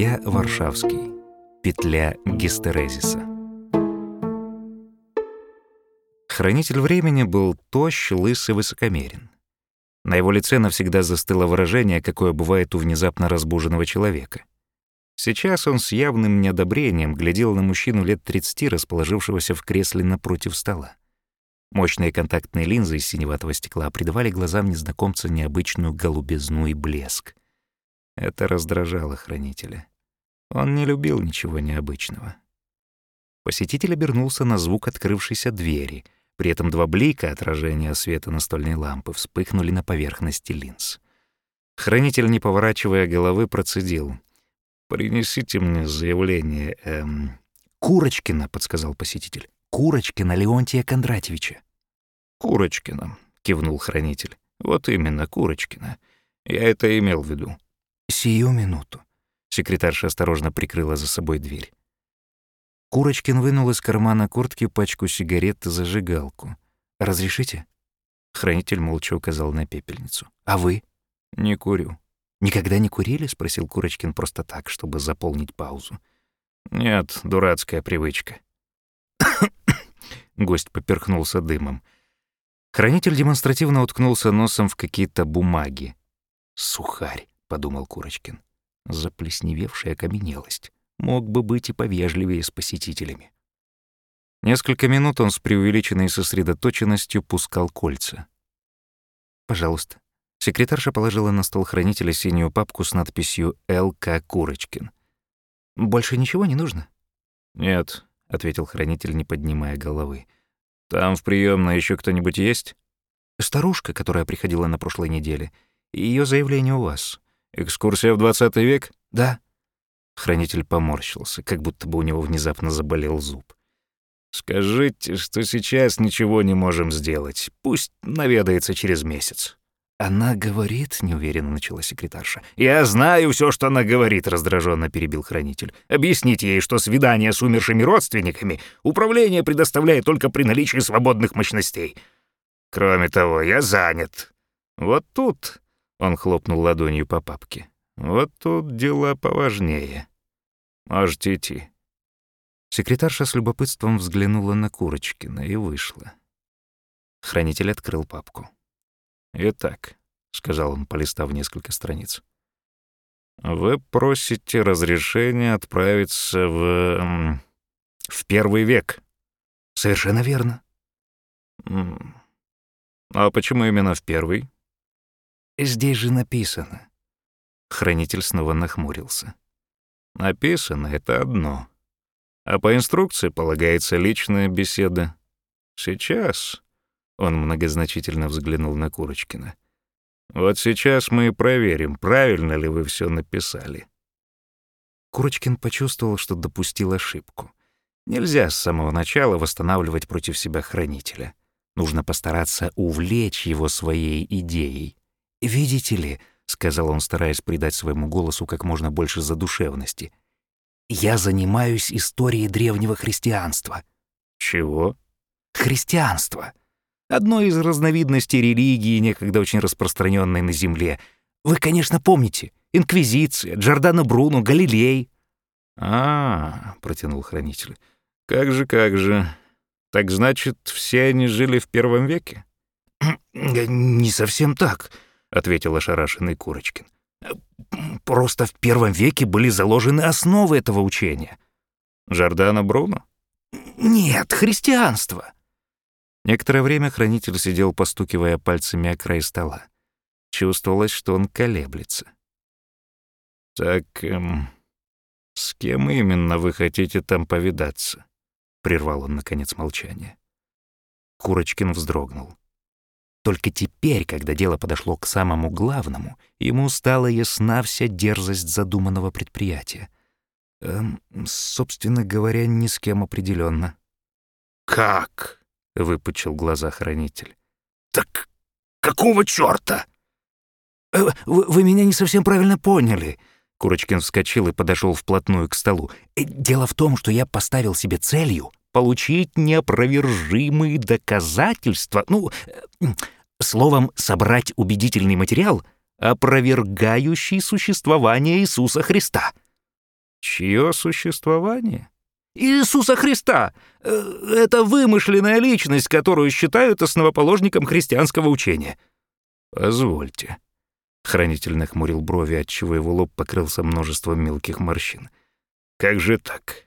Илья Варшавский. Петля гистерезиса. Хранитель времени был тощ, лыс и высокомерен. На его лице навсегда застыло выражение, какое бывает у внезапно разбуженного человека. Сейчас он с явным неодобрением глядел на мужчину лет 30, расположившегося в кресле напротив стола. Мощные контактные линзы из синеватого стекла придавали глазам незнакомца необычную голубизну и блеск. Это раздражало хранителя. Он не любил ничего необычного. Посетитель обернулся на звук открывшейся двери. При этом два блика отражения света настольной лампы вспыхнули на поверхности линз. Хранитель, не поворачивая головы, процедил. «Принесите мне заявление, эм...» «Курочкина», — подсказал посетитель. «Курочкина Леонтия Кондратьевича». «Курочкина», — кивнул хранитель. «Вот именно, Курочкина. Я это имел в виду». «Сию минуту». Секретарша осторожно прикрыла за собой дверь. Курочкин вынул из кармана куртки пачку сигарет и зажигалку. «Разрешите?» Хранитель молча указал на пепельницу. «А вы?» «Не курю». «Никогда не курили?» — спросил Курочкин просто так, чтобы заполнить паузу. «Нет, дурацкая привычка». Гость поперхнулся дымом. Хранитель демонстративно уткнулся носом в какие-то бумаги. «Сухарь», — подумал Курочкин. Заплесневевшая окаменелость. Мог бы быть и повежливее с посетителями. Несколько минут он с преувеличенной сосредоточенностью пускал кольца. «Пожалуйста». Секретарша положила на стол хранителя синюю папку с надписью «Л.К. Курочкин». «Больше ничего не нужно?» «Нет», — ответил хранитель, не поднимая головы. «Там в приемной еще кто-нибудь есть?» «Старушка, которая приходила на прошлой неделе. Ее заявление у вас». «Экскурсия в двадцатый век?» «Да». Хранитель поморщился, как будто бы у него внезапно заболел зуб. «Скажите, что сейчас ничего не можем сделать. Пусть наведается через месяц». «Она говорит», — неуверенно начала секретарша. «Я знаю все, что она говорит», — раздраженно перебил хранитель. «Объясните ей, что свидание с умершими родственниками управление предоставляет только при наличии свободных мощностей. Кроме того, я занят. Вот тут он хлопнул ладонью по папке. «Вот тут дела поважнее. Можете идти». Секретарша с любопытством взглянула на Курочкина и вышла. Хранитель открыл папку. «Итак», — сказал он, полистав несколько страниц, «вы просите разрешения отправиться в... в первый век». «Совершенно верно». «А почему именно в первый?» Здесь же написано. Хранитель снова нахмурился. Написано — это одно. А по инструкции полагается личная беседа. Сейчас, — он многозначительно взглянул на Курочкина, — вот сейчас мы и проверим, правильно ли вы все написали. Курочкин почувствовал, что допустил ошибку. Нельзя с самого начала восстанавливать против себя хранителя. Нужно постараться увлечь его своей идеей. «Видите ли», — сказал он, стараясь придать своему голосу как можно больше задушевности, «я занимаюсь историей древнего христианства». «Чего?» «Христианство. Одной из разновидностей религии, некогда очень распространенной на Земле. Вы, конечно, помните. Инквизиция, Джордано Бруно, Галилей». «А, — протянул хранитель, — как же, как же. Так значит, все они жили в первом веке?» «Не совсем так», — ответил ошарашенный Курочкин. «Просто в первом веке были заложены основы этого учения». «Жордано Бруно?» «Нет, христианство». Некоторое время хранитель сидел, постукивая пальцами о край стола. Чувствовалось, что он колеблется. «Так, эм, с кем именно вы хотите там повидаться?» — прервал он, наконец, молчание. Курочкин вздрогнул. Только теперь, когда дело подошло к самому главному, ему стала ясна вся дерзость задуманного предприятия. Эм, собственно говоря, ни с кем определенно. «Как?» — выпучил глаза хранитель. «Так какого чёрта?» э, вы, «Вы меня не совсем правильно поняли», Курочкин вскочил и подошел вплотную к столу. «Э, «Дело в том, что я поставил себе целью получить неопровержимые доказательства, ну, э, словом, собрать убедительный материал, опровергающий существование Иисуса Христа. Чье существование? Иисуса Христа. Э, это вымышленная личность, которую считают основоположником христианского учения. Позвольте. Хранитель нахмурил брови, отчего его лоб покрылся множеством мелких морщин. Как же так?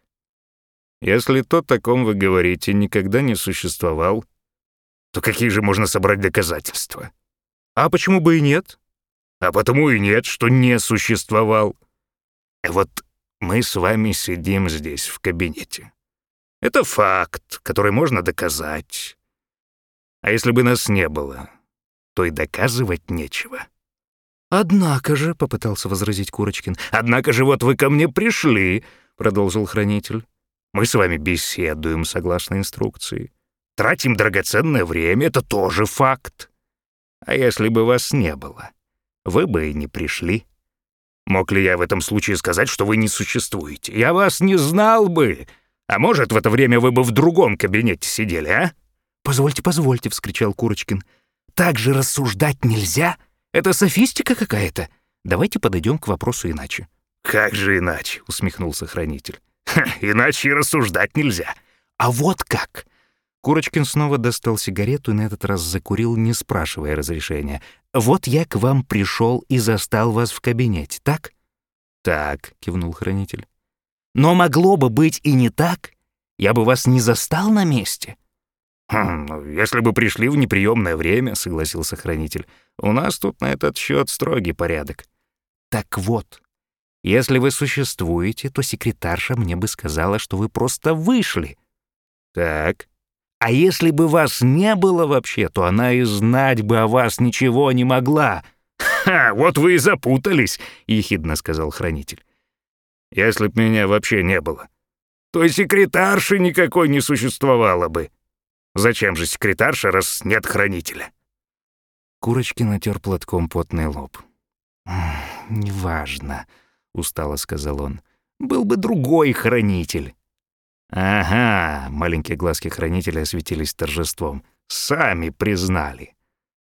Если тот, о ком вы говорите, никогда не существовал, то какие же можно собрать доказательства? А почему бы и нет? А потому и нет, что не существовал. Вот мы с вами сидим здесь, в кабинете. Это факт, который можно доказать. А если бы нас не было, то и доказывать нечего. «Однако же», — попытался возразить Курочкин, «однако же вот вы ко мне пришли», — продолжил хранитель. «Мы с вами беседуем согласно инструкции. Тратим драгоценное время — это тоже факт. А если бы вас не было, вы бы и не пришли». Мог ли я в этом случае сказать, что вы не существуете? Я вас не знал бы. А может, в это время вы бы в другом кабинете сидели, а? Позвольте, позвольте, вскричал Курочкин. Так же рассуждать нельзя. Это софистика какая-то. Давайте подойдем к вопросу иначе. Как же иначе? усмехнулся хранитель. Ха, иначе и рассуждать нельзя. А вот как? Курочкин снова достал сигарету и на этот раз закурил, не спрашивая разрешения. «Вот я к вам пришел и застал вас в кабинете, так?» «Так», — кивнул хранитель. «Но могло бы быть и не так. Я бы вас не застал на месте». «Хм, ну, если бы пришли в неприемное время», — согласился хранитель. «У нас тут на этот счет строгий порядок». «Так вот, если вы существуете, то секретарша мне бы сказала, что вы просто вышли». «Так», а если бы вас не было вообще, то она и знать бы о вас ничего не могла. «Ха, вот вы и запутались», — ехидно сказал хранитель. «Если б меня вообще не было, то и секретарши никакой не существовало бы. Зачем же секретарша, раз нет хранителя?» Курочки натер платком потный лоб. «Неважно», — устало сказал он. «Был бы другой хранитель». «Ага», — маленькие глазки хранителя осветились торжеством. «Сами признали.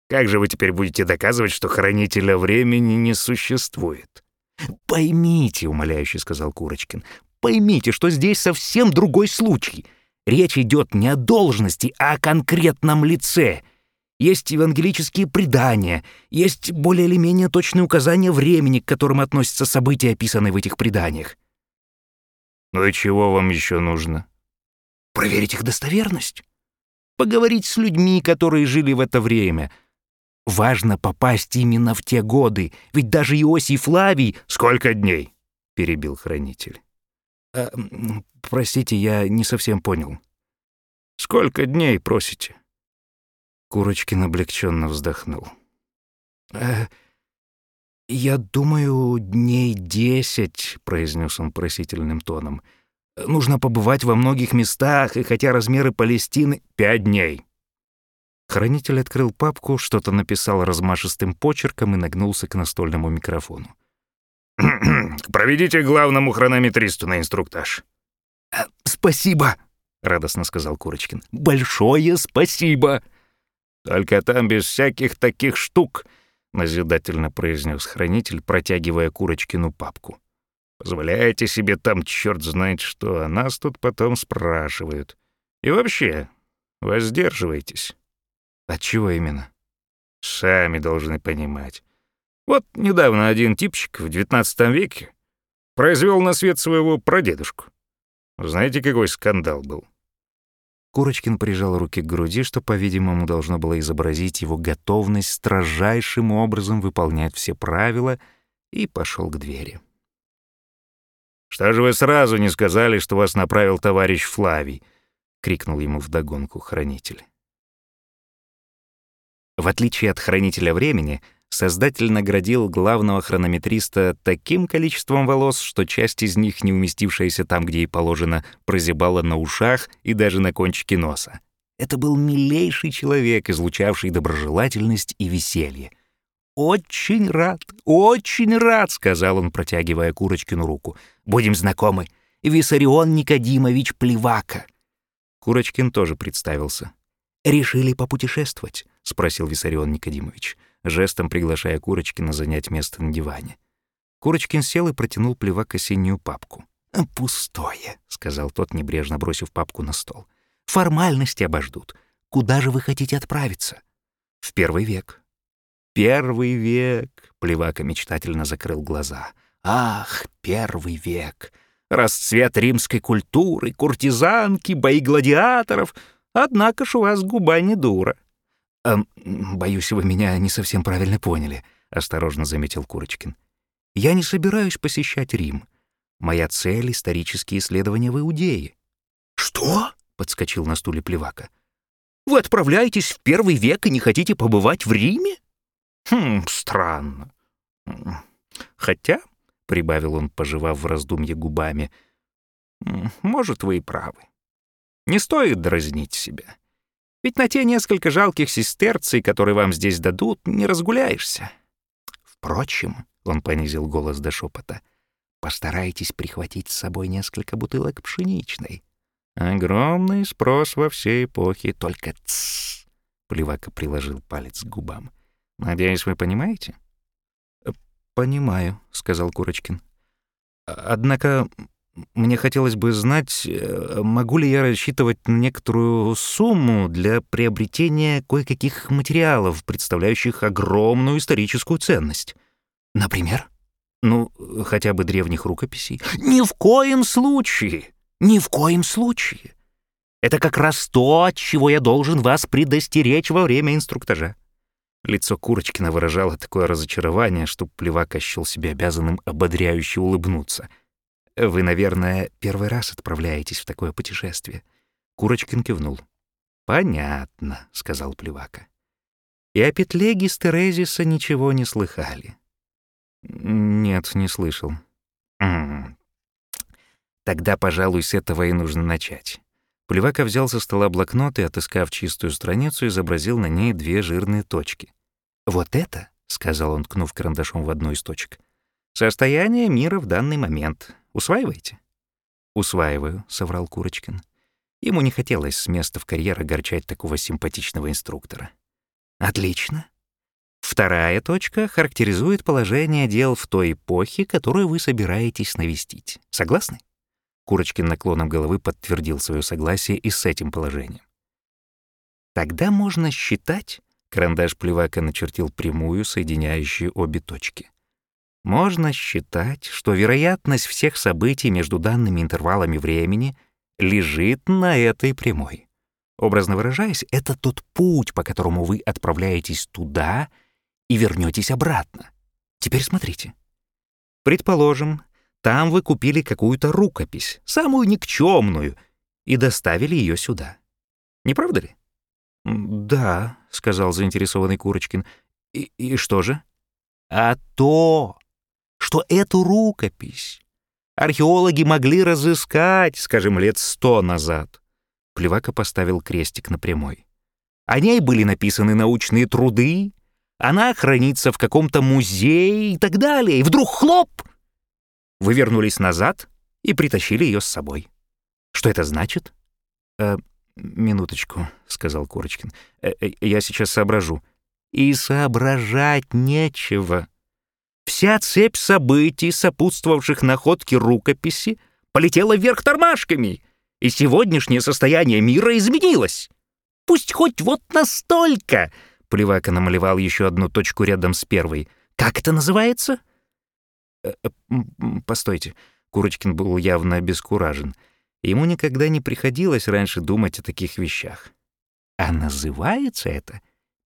Как же вы теперь будете доказывать, что хранителя времени не существует?» «Поймите», — умоляюще сказал Курочкин, «поймите, что здесь совсем другой случай. Речь идет не о должности, а о конкретном лице. Есть евангелические предания, есть более или менее точные указания времени, к которым относятся события, описанные в этих преданиях. Ну и чего вам еще нужно? Проверить их достоверность. Поговорить с людьми, которые жили в это время. Важно попасть именно в те годы, ведь даже Иосий Флавий... Сколько дней? Перебил хранитель. «Э, простите, я не совсем понял. Сколько дней просите? Курочкин облегченно вздохнул. «Э, «Я думаю, дней десять», — произнес он просительным тоном. «Нужно побывать во многих местах, и хотя размеры Палестины — пять дней». Хранитель открыл папку, что-то написал размашистым почерком и нагнулся к настольному микрофону. «Проведите главному хронометристу на инструктаж». «Э, «Спасибо», — радостно сказал Курочкин. «Большое спасибо». «Только там без всяких таких штук», — назидательно произнес хранитель, протягивая Курочкину папку. «Позволяете себе там черт знает что, а нас тут потом спрашивают. И вообще, воздерживайтесь». «От чего именно?» «Сами должны понимать. Вот недавно один типчик в XIX веке произвел на свет своего прадедушку. Знаете, какой скандал был? Курочкин прижал руки к груди, что, по-видимому, должно было изобразить его готовность строжайшим образом выполнять все правила, и пошел к двери. «Что же вы сразу не сказали, что вас направил товарищ Флавий?» — крикнул ему вдогонку хранитель. В отличие от хранителя времени, Создатель наградил главного хронометриста таким количеством волос, что часть из них, не уместившаяся там, где и положено, прозябала на ушах и даже на кончике носа. Это был милейший человек, излучавший доброжелательность и веселье. «Очень рад, очень рад», — сказал он, протягивая Курочкину руку. «Будем знакомы. Виссарион Никодимович Плевака». Курочкин тоже представился. «Решили попутешествовать?» — спросил Виссарион Никодимович жестом приглашая Курочкина занять место на диване. Курочкин сел и протянул плевак осеннюю папку. «Пустое», — сказал тот, небрежно бросив папку на стол. «Формальности обождут. Куда же вы хотите отправиться?» «В первый век». «Первый век», — Плевака мечтательно закрыл глаза. «Ах, первый век! Расцвет римской культуры, куртизанки, бои гладиаторов. Однако ж у вас губа не дура». «Эм, боюсь, вы меня не совсем правильно поняли», — осторожно заметил Курочкин. «Я не собираюсь посещать Рим. Моя цель — исторические исследования в Иудее». «Что?» — подскочил на стуле Плевака. «Вы отправляетесь в первый век и не хотите побывать в Риме?» «Хм, странно. Хотя, — прибавил он, пожевав в раздумье губами, — может, вы и правы. Не стоит дразнить себя. Ведь на те несколько жалких сестерций, которые вам здесь дадут, не разгуляешься. Впрочем, — он понизил голос до шепота, — постарайтесь прихватить с собой несколько бутылок пшеничной. Огромный спрос во всей эпохе, только тссс. Плевака приложил палец к губам. Надеюсь, вы понимаете? «Э, «Понимаю», — сказал Курочкин. «Однако мне хотелось бы знать, э, могу ли я рассчитывать на некоторую сумму для приобретения кое-каких материалов, представляющих огромную историческую ценность. Например? Ну, хотя бы древних рукописей. Ни в коем случае! Ни в коем случае! Это как раз то, от чего я должен вас предостеречь во время инструктажа. Лицо Курочкина выражало такое разочарование, что Плевак ощущал себя обязанным ободряюще улыбнуться — «Вы, наверное, первый раз отправляетесь в такое путешествие?» Курочкин кивнул. «Понятно», — сказал Плевака. «И о петле Гистерезиса ничего не слыхали?» «Нет, не слышал». «М -м. «Тогда, пожалуй, с этого и нужно начать». Плевака взял со стола блокнот и, отыскав чистую страницу, изобразил на ней две жирные точки. «Вот это», — сказал он, ткнув карандашом в одну из точек, — «состояние мира в данный момент. Усваиваете?» «Усваиваю», — соврал Курочкин. Ему не хотелось с места в карьер огорчать такого симпатичного инструктора. «Отлично. Вторая точка характеризует положение дел в той эпохе, которую вы собираетесь навестить. Согласны?» Курочкин наклоном головы подтвердил свое согласие и с этим положением. «Тогда можно считать...» — карандаш Плевака начертил прямую, соединяющую обе точки. Можно считать, что вероятность всех событий между данными интервалами времени лежит на этой прямой. Образно выражаясь, это тот путь, по которому вы отправляетесь туда и вернетесь обратно. Теперь смотрите. Предположим, там вы купили какую-то рукопись, самую никчемную, и доставили ее сюда. Не правда ли? «Да», — сказал заинтересованный Курочкин. «И, и что же?» «А то, что эту рукопись археологи могли разыскать, скажем, лет сто назад. Плевака поставил крестик на прямой. О ней были написаны научные труды, она хранится в каком-то музее и так далее. И вдруг хлоп! Вы вернулись назад и притащили ее с собой. Что это значит? «Э, «Минуточку», — сказал Курочкин. «Э, э, «Я сейчас соображу». «И соображать нечего», Вся цепь событий, сопутствовавших находке рукописи, полетела вверх тормашками, и сегодняшнее состояние мира изменилось. Пусть хоть вот настолько. Плевака намалевал еще одну точку рядом с первой. Как это называется? Э, э, постойте. Курочкин был явно обескуражен. Ему никогда не приходилось раньше думать о таких вещах. А называется это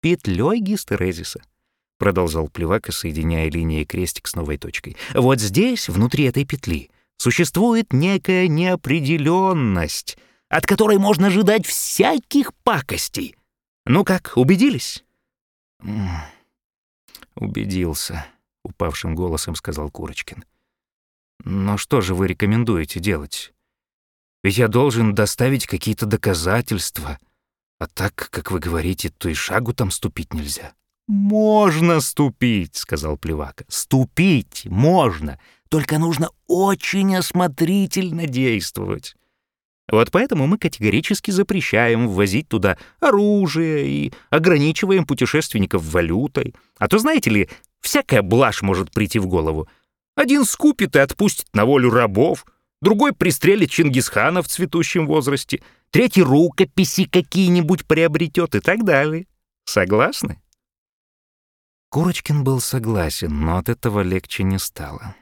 петлей гистерезиса продолжал Плевака, соединяя линией крестик с новой точкой. Вот здесь, внутри этой петли, существует некая неопределенность, от которой можно ожидать всяких пакостей. Ну как, убедились? Убедился, упавшим голосом сказал Курочкин. Но что же вы рекомендуете делать? Ведь я должен доставить какие-то доказательства, а так, как вы говорите, то и шагу там ступить нельзя. «Можно ступить», — сказал Плевака. «Ступить можно, только нужно очень осмотрительно действовать». Вот поэтому мы категорически запрещаем ввозить туда оружие и ограничиваем путешественников валютой. А то, знаете ли, всякая блажь может прийти в голову. Один скупит и отпустит на волю рабов, другой пристрелит Чингисхана в цветущем возрасте, третий рукописи какие-нибудь приобретет и так далее. Согласны? Курочкин был согласен, но от этого легче не стало.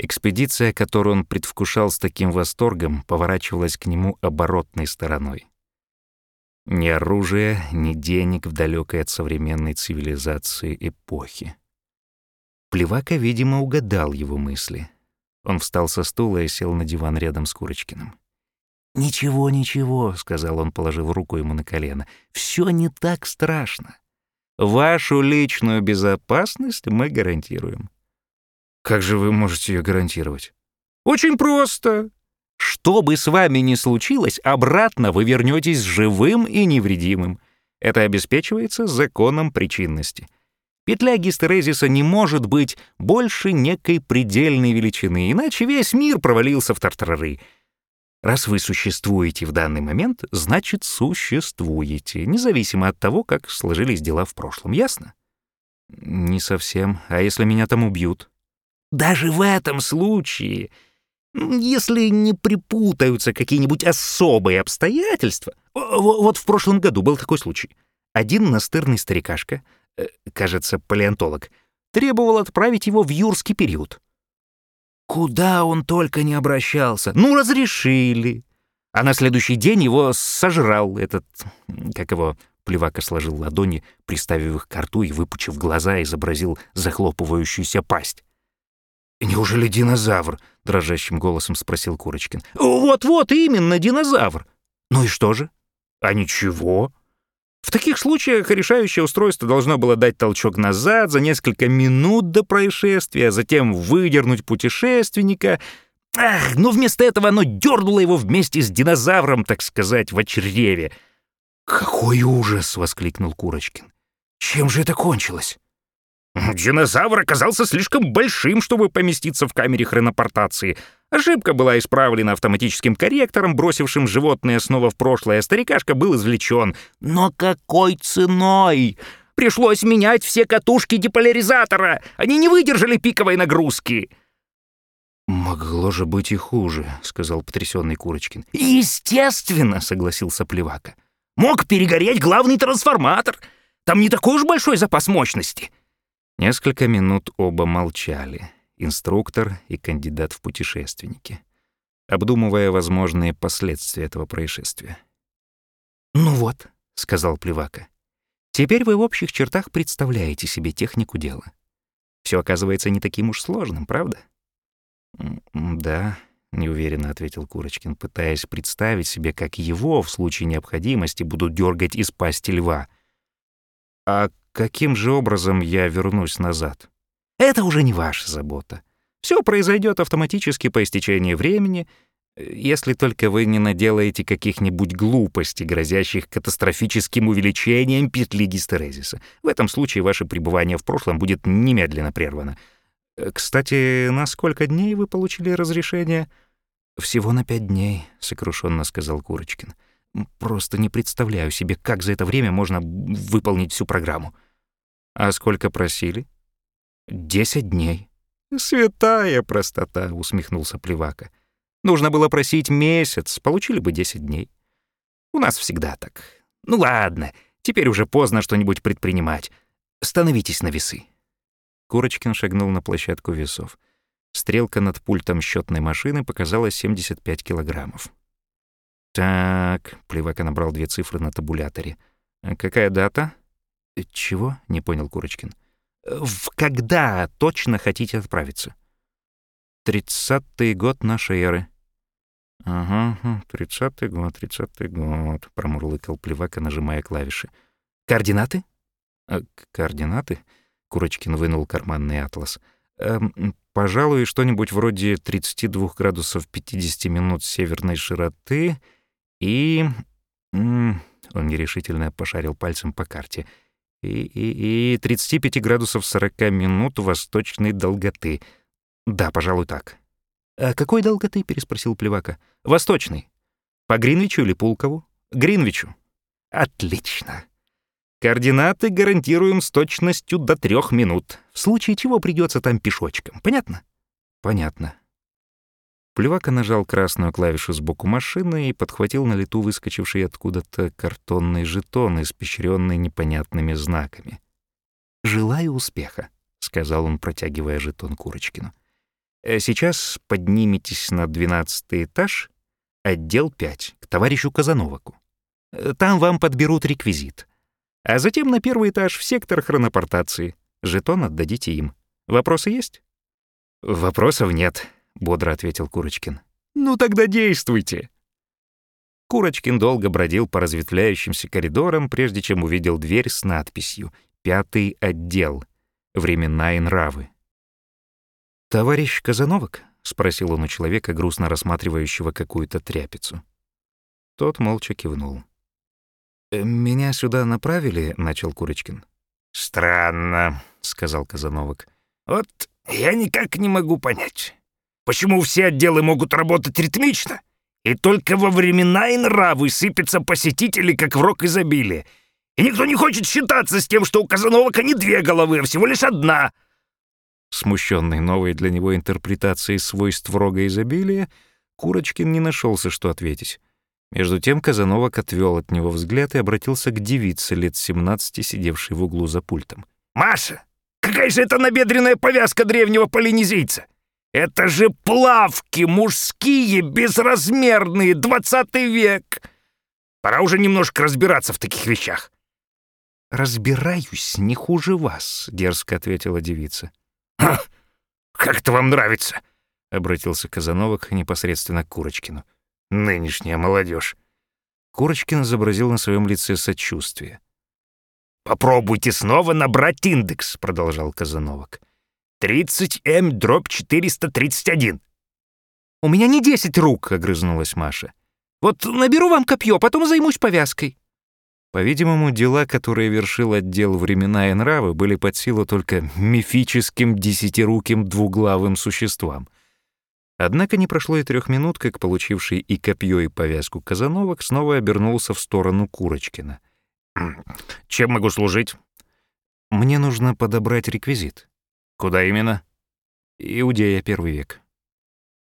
Экспедиция, которую он предвкушал с таким восторгом, поворачивалась к нему оборотной стороной. Ни оружия, ни денег в далекой от современной цивилизации эпохи. Плевака, видимо, угадал его мысли. Он встал со стула и сел на диван рядом с Курочкиным. «Ничего, ничего», — сказал он, положив руку ему на колено. «Всё не так страшно. Вашу личную безопасность мы гарантируем. Как же вы можете ее гарантировать? Очень просто. Что бы с вами ни случилось, обратно вы вернетесь живым и невредимым. Это обеспечивается законом причинности. Петля гистерезиса не может быть больше некой предельной величины, иначе весь мир провалился в тартарары. Раз вы существуете в данный момент, значит, существуете, независимо от того, как сложились дела в прошлом. Ясно? Не совсем. А если меня там убьют? Даже в этом случае, если не припутаются какие-нибудь особые обстоятельства... Вот в прошлом году был такой случай. Один настырный старикашка, э, кажется, палеонтолог, требовал отправить его в юрский период. Куда он только не обращался. Ну, разрешили. А на следующий день его сожрал этот... Как его... Плевака сложил ладони, приставив их к рту и, выпучив глаза, изобразил захлопывающуюся пасть. «Неужели динозавр?» — дрожащим голосом спросил Курочкин. «Вот-вот, именно динозавр. Ну и что же?» «А ничего. В таких случаях решающее устройство должно было дать толчок назад за несколько минут до происшествия, затем выдернуть путешественника. Ах, но вместо этого оно дернуло его вместе с динозавром, так сказать, в чреве». «Какой ужас!» — воскликнул Курочкин. «Чем же это кончилось?» Динозавр оказался слишком большим, чтобы поместиться в камере хронопортации. Ошибка была исправлена автоматическим корректором, бросившим животное снова в прошлое. Старикашка был извлечен. Но какой ценой? Пришлось менять все катушки деполяризатора. Они не выдержали пиковой нагрузки. «Могло же быть и хуже», — сказал потрясенный Курочкин. «Естественно», — согласился Плевака. «Мог перегореть главный трансформатор. Там не такой уж большой запас мощности». Несколько минут оба молчали, инструктор и кандидат в путешественники, обдумывая возможные последствия этого происшествия. «Ну вот», — сказал Плевака, — «теперь вы в общих чертах представляете себе технику дела. Все оказывается не таким уж сложным, правда?» «Да», — неуверенно ответил Курочкин, пытаясь представить себе, как его в случае необходимости будут дергать из пасти льва. «А Каким же образом я вернусь назад? Это уже не ваша забота. Все произойдет автоматически по истечении времени, если только вы не наделаете каких-нибудь глупостей, грозящих катастрофическим увеличением петли гистерезиса. В этом случае ваше пребывание в прошлом будет немедленно прервано. Кстати, на сколько дней вы получили разрешение? Всего на пять дней, сокрушенно сказал Курочкин. Просто не представляю себе, как за это время можно выполнить всю программу. А сколько просили? Десять дней. Святая простота, усмехнулся Плевака. Нужно было просить месяц, получили бы десять дней. У нас всегда так. Ну ладно, теперь уже поздно что-нибудь предпринимать. Становитесь на весы. Курочкин шагнул на площадку весов. Стрелка над пультом счетной машины показала 75 килограммов. «Так», — Плевака набрал две цифры на табуляторе. «Какая дата?» «Чего?» — не понял Курочкин. «В когда точно хотите отправиться?» «Тридцатый год нашей эры». «Ага, тридцатый год, тридцатый год», — промурлыкал Плевака, нажимая клавиши. «Координаты?» а, «Координаты?» — Курочкин вынул карманный атлас. «Эм, «Пожалуй, что-нибудь вроде 32 градусов 50 минут северной широты и...» Он нерешительно пошарил пальцем по карте — и, и, и 35 градусов 40 минут восточной долготы. Да, пожалуй, так. «А какой долготы?» — переспросил Плевака. «Восточный. По Гринвичу или Пулкову?» «Гринвичу». «Отлично. Координаты гарантируем с точностью до трех минут, в случае чего придется там пешочком. Понятно?» «Понятно». Плевака нажал красную клавишу сбоку машины и подхватил на лету выскочивший откуда-то картонный жетон, испещренный непонятными знаками. «Желаю успеха», — сказал он, протягивая жетон Курочкину. «Э, «Сейчас подниметесь на двенадцатый этаж, отдел 5, к товарищу Казановаку. Э, там вам подберут реквизит. А затем на первый этаж в сектор хронопортации. Жетон отдадите им. Вопросы есть?» «Вопросов нет», — бодро ответил Курочкин. «Ну тогда действуйте!» Курочкин долго бродил по разветвляющимся коридорам, прежде чем увидел дверь с надписью «Пятый отдел. Времена и нравы». «Товарищ Казановок?» — спросил он у человека, грустно рассматривающего какую-то тряпицу. Тот молча кивнул. «Э, «Меня сюда направили?» — начал Курочкин. «Странно», — сказал Казановок. «Вот я никак не могу понять. Почему все отделы могут работать ритмично, и только во времена и нравы сыпятся посетители, как в рок изобилия, и никто не хочет считаться с тем, что у Казановка не две головы, а всего лишь одна. Смущенный новой для него интерпретацией свойств рога изобилия, Курочкин не нашелся, что ответить. Между тем Казановок отвел от него взгляд и обратился к девице лет 17, сидевшей в углу за пультом. «Маша, какая же это набедренная повязка древнего полинезийца? Это же плавки мужские, безразмерные, двадцатый век. Пора уже немножко разбираться в таких вещах. «Разбираюсь не хуже вас», — дерзко ответила девица. «Ха, как это вам нравится?» — обратился Казановок непосредственно к Курочкину. «Нынешняя молодежь». Курочкин изобразил на своем лице сочувствие. «Попробуйте снова набрать индекс», — продолжал Казановок. 30М дробь 431. «У меня не десять рук», — огрызнулась Маша. «Вот наберу вам копье, потом займусь повязкой». По-видимому, дела, которые вершил отдел «Времена и нравы», были под силу только мифическим десятируким двуглавым существам. Однако не прошло и трех минут, как получивший и копье, и повязку Казановок снова обернулся в сторону Курочкина. «Чем могу служить?» «Мне нужно подобрать реквизит». Куда именно? Иудея, первый век.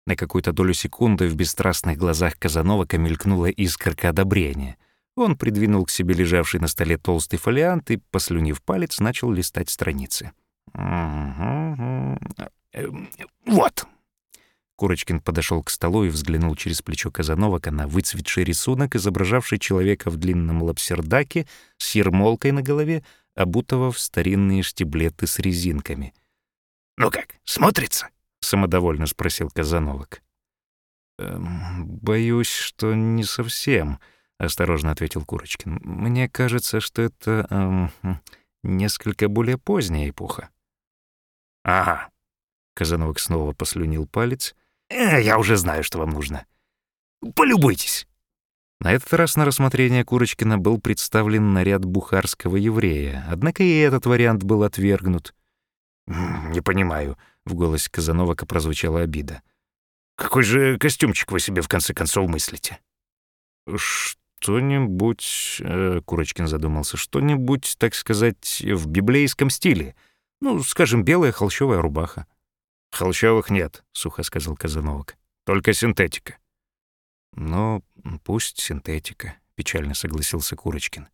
На какую-то долю секунды в бесстрастных глазах Казанова мелькнула искорка одобрения. Он придвинул к себе лежавший на столе толстый фолиант и, послюнив палец, начал листать страницы. «Вот!» Курочкин подошел к столу и взглянул через плечо Казановака на выцветший рисунок, изображавший человека в длинном лапсердаке с ермолкой на голове, обутого в старинные штиблеты с резинками — «Ну как, смотрится?» — самодовольно спросил Казановок. «Эм, «Боюсь, что не совсем», — осторожно ответил Курочкин. «Мне кажется, что это эм, несколько более поздняя эпоха». «Ага». Казановок снова послюнил палец. «Э, «Я уже знаю, что вам нужно. Полюбуйтесь». На этот раз на рассмотрение Курочкина был представлен наряд бухарского еврея, однако и этот вариант был отвергнут. «Не понимаю», — в голосе Казановака прозвучала обида. «Какой же костюмчик вы себе в конце концов мыслите?» «Что-нибудь...» э, — Курочкин задумался. «Что-нибудь, так сказать, в библейском стиле. Ну, скажем, белая холщовая рубаха». «Холщовых нет», — сухо сказал Казановок. «Только синтетика». «Ну, пусть синтетика», — печально согласился Курочкин.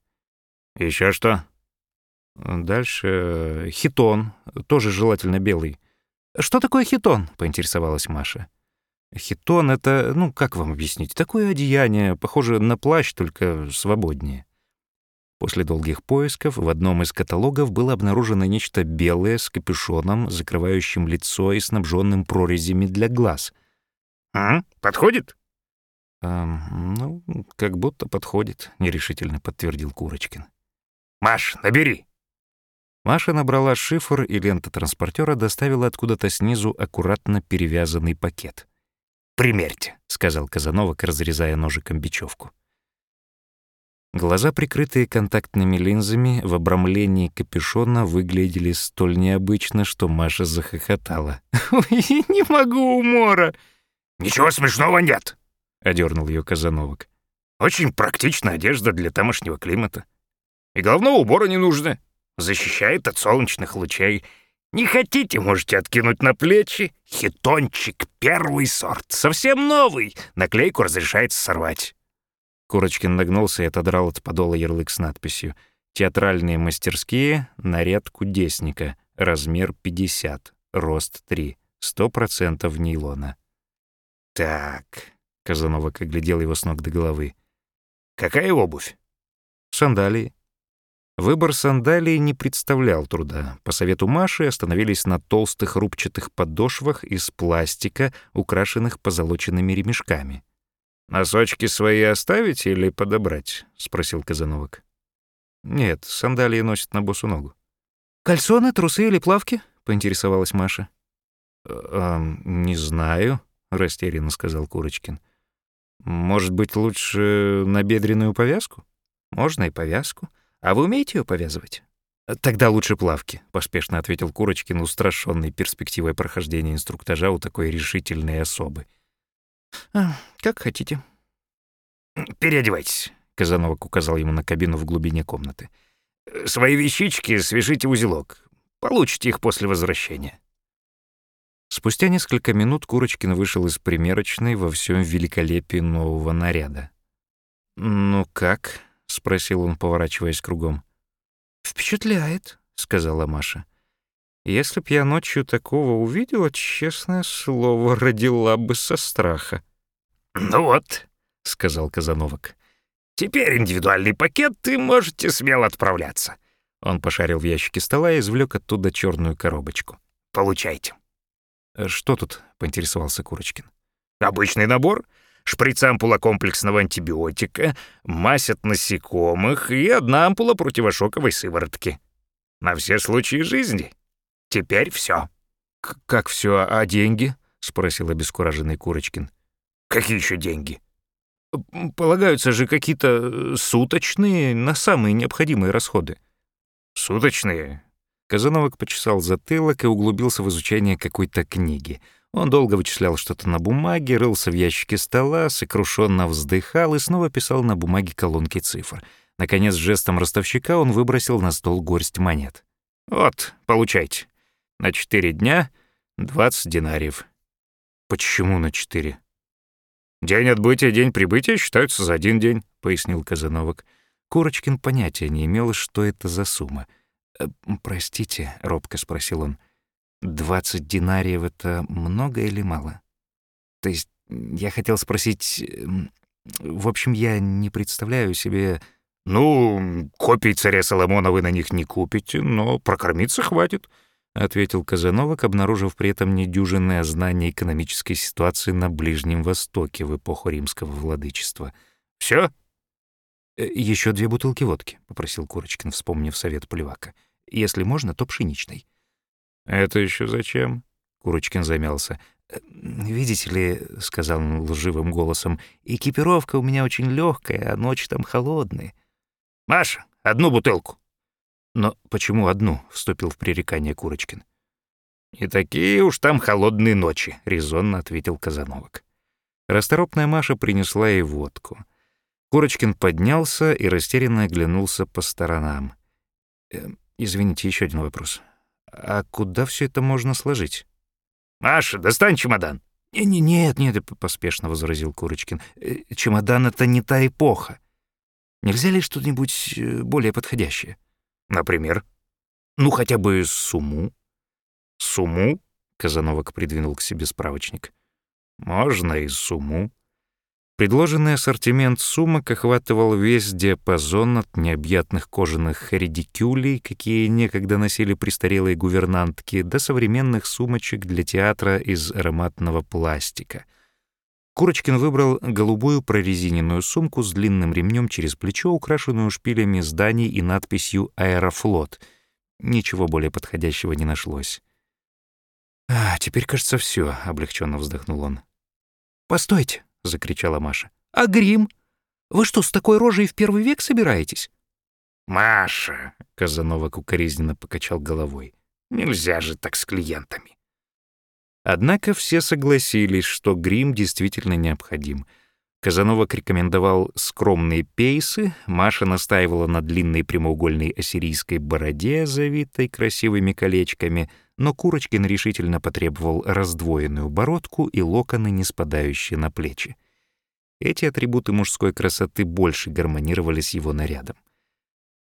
Еще что?» Дальше э, хитон, тоже желательно белый. «Что такое хитон?» — поинтересовалась Маша. «Хитон — это, ну, как вам объяснить, такое одеяние, похоже на плащ, только свободнее». После долгих поисков в одном из каталогов было обнаружено нечто белое с капюшоном, закрывающим лицо и снабженным прорезями для глаз. «А, подходит?» «Эм, «Ну, как будто подходит», — нерешительно подтвердил Курочкин. «Маш, набери!» Маша набрала шифр, и лента транспортера доставила откуда-то снизу аккуратно перевязанный пакет. «Примерьте», — сказал Казановок, разрезая ножиком бечевку. Глаза, прикрытые контактными линзами, в обрамлении капюшона выглядели столь необычно, что Маша захохотала. «Ой, не могу умора!» «Ничего смешного нет!» — одернул ее Казановок. «Очень практичная одежда для тамошнего климата. И головного убора не нужно защищает от солнечных лучей. Не хотите, можете откинуть на плечи. Хитончик, первый сорт, совсем новый. Наклейку разрешается сорвать». Курочкин нагнулся и отодрал от подола ярлык с надписью «Театральные мастерские, наряд кудесника, размер 50, рост 3, 100% нейлона». «Так», — Казановок оглядел его с ног до головы. «Какая обувь?» «Сандалии». Выбор сандалий не представлял труда. По совету Маши остановились на толстых рубчатых подошвах из пластика, украшенных позолоченными ремешками. «Носочки свои оставить или подобрать?» — спросил Казановок. «Нет, сандалии носят на босу ногу». «Кальсоны, трусы или плавки?» — поинтересовалась Маша. «Э, «Не знаю», — растерянно сказал Курочкин. «Может быть, лучше набедренную повязку?» «Можно и повязку. А вы умеете ее повязывать?» «Тогда лучше плавки», — поспешно ответил Курочкин, устрашённый перспективой прохождения инструктажа у такой решительной особы. А, «Как хотите». «Переодевайтесь», — Казановок указал ему на кабину в глубине комнаты. «Свои вещички свяжите в узелок. Получите их после возвращения». Спустя несколько минут Курочкин вышел из примерочной во всем великолепии нового наряда. «Ну как?» — спросил он, поворачиваясь кругом. «Впечатляет», — сказала Маша. Если б я ночью такого увидела, честное слово, родила бы со страха. «Ну вот», — сказал Казановок, — «теперь индивидуальный пакет, и можете смело отправляться». Он пошарил в ящике стола и извлек оттуда черную коробочку. «Получайте». «Э, «Что тут?» — поинтересовался Курочкин. «Обычный набор. Шприц ампула комплексного антибиотика, мазь от насекомых и одна ампула противошоковой сыворотки. На все случаи жизни». Теперь все. «Как все, а деньги?» — спросил обескураженный Курочкин. «Какие еще деньги?» «Полагаются же какие-то э, суточные на самые необходимые расходы». «Суточные?» Казановок почесал затылок и углубился в изучение какой-то книги. Он долго вычислял что-то на бумаге, рылся в ящике стола, сокрушенно вздыхал и снова писал на бумаге колонки цифр. Наконец, жестом ростовщика он выбросил на стол горсть монет. «Вот, получайте». На четыре дня — двадцать динариев. Почему на четыре? День отбытия, день прибытия считаются за один день, пояснил Казановок. Курочкин понятия не имел, что это за сумма. «Э, «Простите», — робко спросил он, — «двадцать динариев — это много или мало?» «То есть я хотел спросить... В общем, я не представляю себе...» «Ну, копий царя Соломона вы на них не купите, но прокормиться хватит. — ответил Казановок, обнаружив при этом недюжинное знание экономической ситуации на Ближнем Востоке в эпоху римского владычества. Все? «Э, Еще две бутылки водки», — попросил Курочкин, вспомнив совет Плевака. «Если можно, то пшеничной». «Это еще зачем?» — Курочкин замялся. «Э, «Видите ли», — сказал он лживым голосом, — «экипировка у меня очень легкая, а ночи там холодные». «Маша, одну бутылку». «Но почему одну?» — вступил в пререкание Курочкин. «Не такие уж там холодные ночи», — резонно ответил Казановок. Расторопная Маша принесла ей водку. Курочкин поднялся и растерянно оглянулся по сторонам. «Э, «Извините, еще один вопрос. А куда все это можно сложить?» «Маша, достань чемодан». Не, «Нет, нет», — поспешно возразил Курочкин. «Э, «Чемодан — это не та эпоха. Нельзя ли что-нибудь э, более подходящее?» Например? Ну, хотя бы сумму. Сумму? Казановок придвинул к себе справочник. Можно и сумму. Предложенный ассортимент сумок охватывал весь диапазон от необъятных кожаных редикюлей, какие некогда носили престарелые гувернантки, до современных сумочек для театра из ароматного пластика — Курочкин выбрал голубую прорезиненную сумку с длинным ремнем через плечо, украшенную шпилями зданий и надписью «Аэрофлот». Ничего более подходящего не нашлось. «А, теперь, кажется, все, облегченно вздохнул он. «Постойте!» — закричала Маша. «А грим? Вы что, с такой рожей в первый век собираетесь?» «Маша!» — Казанова укоризненно покачал головой. «Нельзя же так с клиентами!» Однако все согласились, что грим действительно необходим. Казановок рекомендовал скромные пейсы, Маша настаивала на длинной прямоугольной ассирийской бороде, завитой красивыми колечками, но Курочкин решительно потребовал раздвоенную бородку и локоны, не спадающие на плечи. Эти атрибуты мужской красоты больше гармонировали с его нарядом.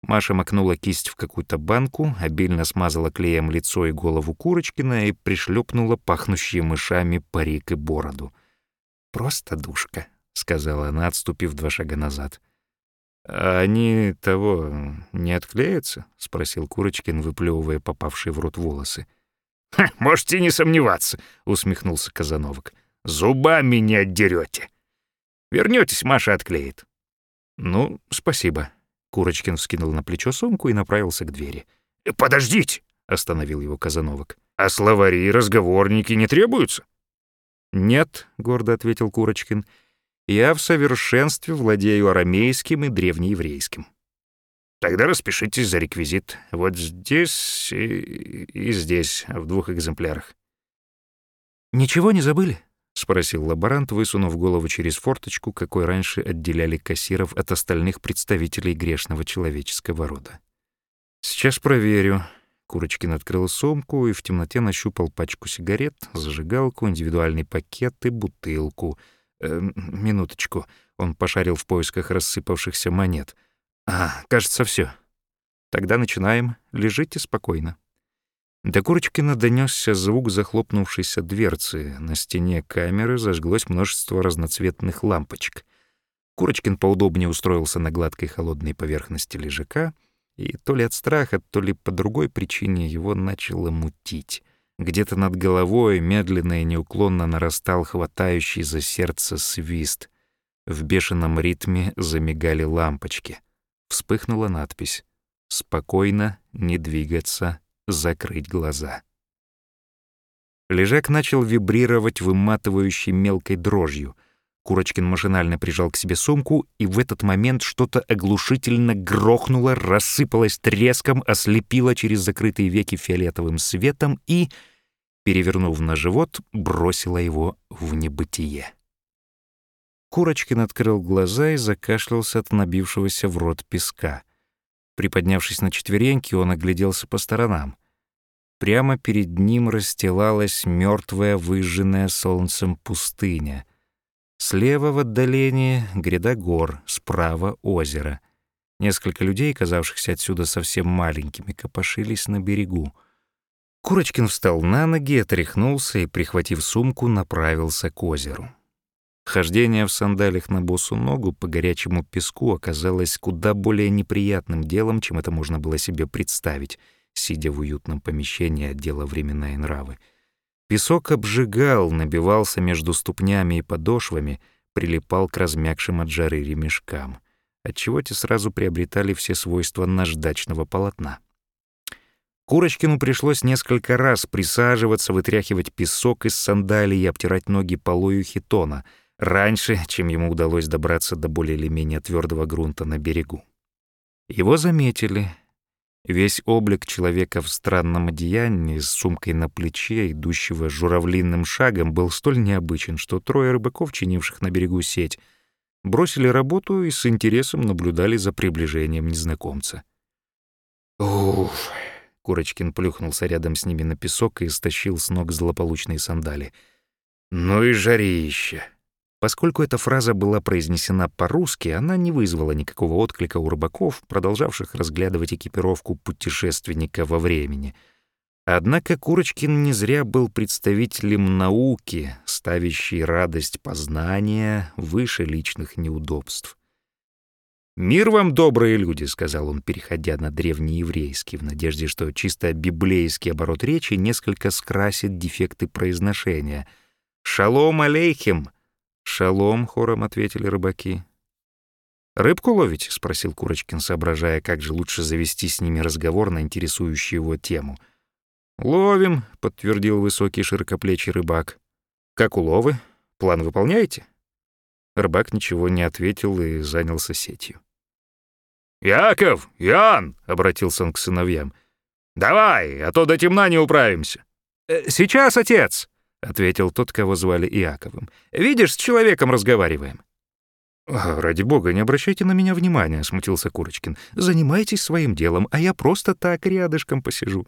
Маша макнула кисть в какую-то банку, обильно смазала клеем лицо и голову Курочкина и пришлепнула пахнущие мышами парик и бороду. «Просто душка», — сказала она, отступив два шага назад. «А они того не отклеятся?» — спросил Курочкин, выплевывая попавшие в рот волосы. «Можете не сомневаться», — усмехнулся Казановок. «Зубами не отдерете. Вернётесь, Маша отклеит». «Ну, спасибо». Курочкин вскинул на плечо сумку и направился к двери. «Подождите!» — остановил его Казановок. «А словари и разговорники не требуются?» «Нет», — гордо ответил Курочкин, — я в совершенстве владею арамейским и древнееврейским. Тогда распишитесь за реквизит. Вот здесь и, и здесь, в двух экземплярах. «Ничего не забыли?» — спросил лаборант, высунув голову через форточку, какой раньше отделяли кассиров от остальных представителей грешного человеческого рода. «Сейчас проверю». Курочкин открыл сумку и в темноте нащупал пачку сигарет, зажигалку, индивидуальный пакет и бутылку — Э, минуточку. Он пошарил в поисках рассыпавшихся монет. А, кажется, все. Тогда начинаем. Лежите спокойно. До Курочкина донесся звук захлопнувшейся дверцы. На стене камеры зажглось множество разноцветных лампочек. Курочкин поудобнее устроился на гладкой холодной поверхности лежака, и то ли от страха, то ли по другой причине его начало мутить. Где-то над головой медленно и неуклонно нарастал хватающий за сердце свист. В бешеном ритме замигали лампочки. Вспыхнула надпись «Спокойно, не двигаться, закрыть глаза». Лежак начал вибрировать выматывающей мелкой дрожью. Курочкин машинально прижал к себе сумку, и в этот момент что-то оглушительно грохнуло, рассыпалось треском, ослепило через закрытые веки фиолетовым светом и, перевернув на живот, бросило его в небытие. Курочкин открыл глаза и закашлялся от набившегося в рот песка. Приподнявшись на четвереньки, он огляделся по сторонам. Прямо перед ним расстилалась мертвая, выжженная солнцем пустыня — Слева в отдалении гряда гор, справа — озеро. Несколько людей, казавшихся отсюда совсем маленькими, копошились на берегу. Курочкин встал на ноги, отряхнулся и, прихватив сумку, направился к озеру. Хождение в сандалях на босу ногу по горячему песку оказалось куда более неприятным делом, чем это можно было себе представить, сидя в уютном помещении отдела «Времена и нравы». Песок обжигал, набивался между ступнями и подошвами, прилипал к размягшим от жары ремешкам, отчего те сразу приобретали все свойства наждачного полотна. Курочкину пришлось несколько раз присаживаться, вытряхивать песок из сандалий и обтирать ноги полою хитона, раньше, чем ему удалось добраться до более или менее твердого грунта на берегу. Его заметили, Весь облик человека в странном одеянии с сумкой на плече, идущего журавлиным шагом, был столь необычен, что трое рыбаков, чинивших на берегу сеть, бросили работу и с интересом наблюдали за приближением незнакомца. «Уф!» — Курочкин плюхнулся рядом с ними на песок и стащил с ног злополучные сандали. «Ну и жарище!» Поскольку эта фраза была произнесена по-русски, она не вызвала никакого отклика у рыбаков, продолжавших разглядывать экипировку путешественника во времени. Однако Курочкин не зря был представителем науки, ставящей радость познания выше личных неудобств. «Мир вам, добрые люди», — сказал он, переходя на древнееврейский, в надежде, что чисто библейский оборот речи несколько скрасит дефекты произношения. «Шалом алейхим!» «Шалом», — хором ответили рыбаки. «Рыбку ловите?» — спросил Курочкин, соображая, как же лучше завести с ними разговор на интересующую его тему. «Ловим», — подтвердил высокий широкоплечий рыбак. «Как уловы? План выполняете?» Рыбак ничего не ответил и занялся сетью. «Яков! Ян!» — обратился он к сыновьям. «Давай, а то до темна не управимся». «Э, «Сейчас, отец!» — ответил тот, кого звали Иаковым. «Видишь, с человеком разговариваем». «Ради бога, не обращайте на меня внимания», — смутился Курочкин. «Занимайтесь своим делом, а я просто так рядышком посижу».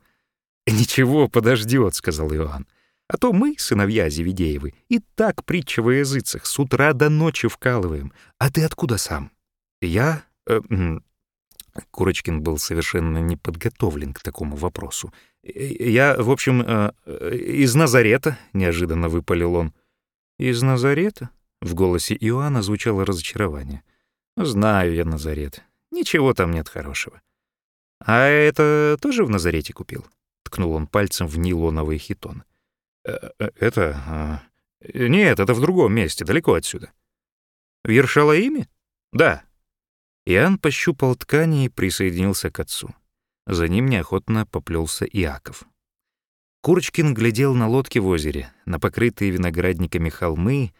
«Ничего, подождет», — сказал Иоанн. «А то мы, сыновья Зеведеевы, и так притча во языцах, с утра до ночи вкалываем. А ты откуда сам?» «Я...» э, Курочкин был совершенно не подготовлен к такому вопросу. «Я, в общем, э, из Назарета», — неожиданно выпалил он. «Из Назарета?» — в голосе Иоанна звучало разочарование. «Знаю я Назарет. Ничего там нет хорошего». «А это тоже в Назарете купил?» — ткнул он пальцем в нейлоновый хитон. «Э, э, «Это... А, нет, это в другом месте, далеко отсюда». «В Ершалаиме?» «Да». Иоанн пощупал ткани и присоединился к отцу. За ним неохотно поплелся Иаков. Курочкин глядел на лодки в озере, на покрытые виноградниками холмы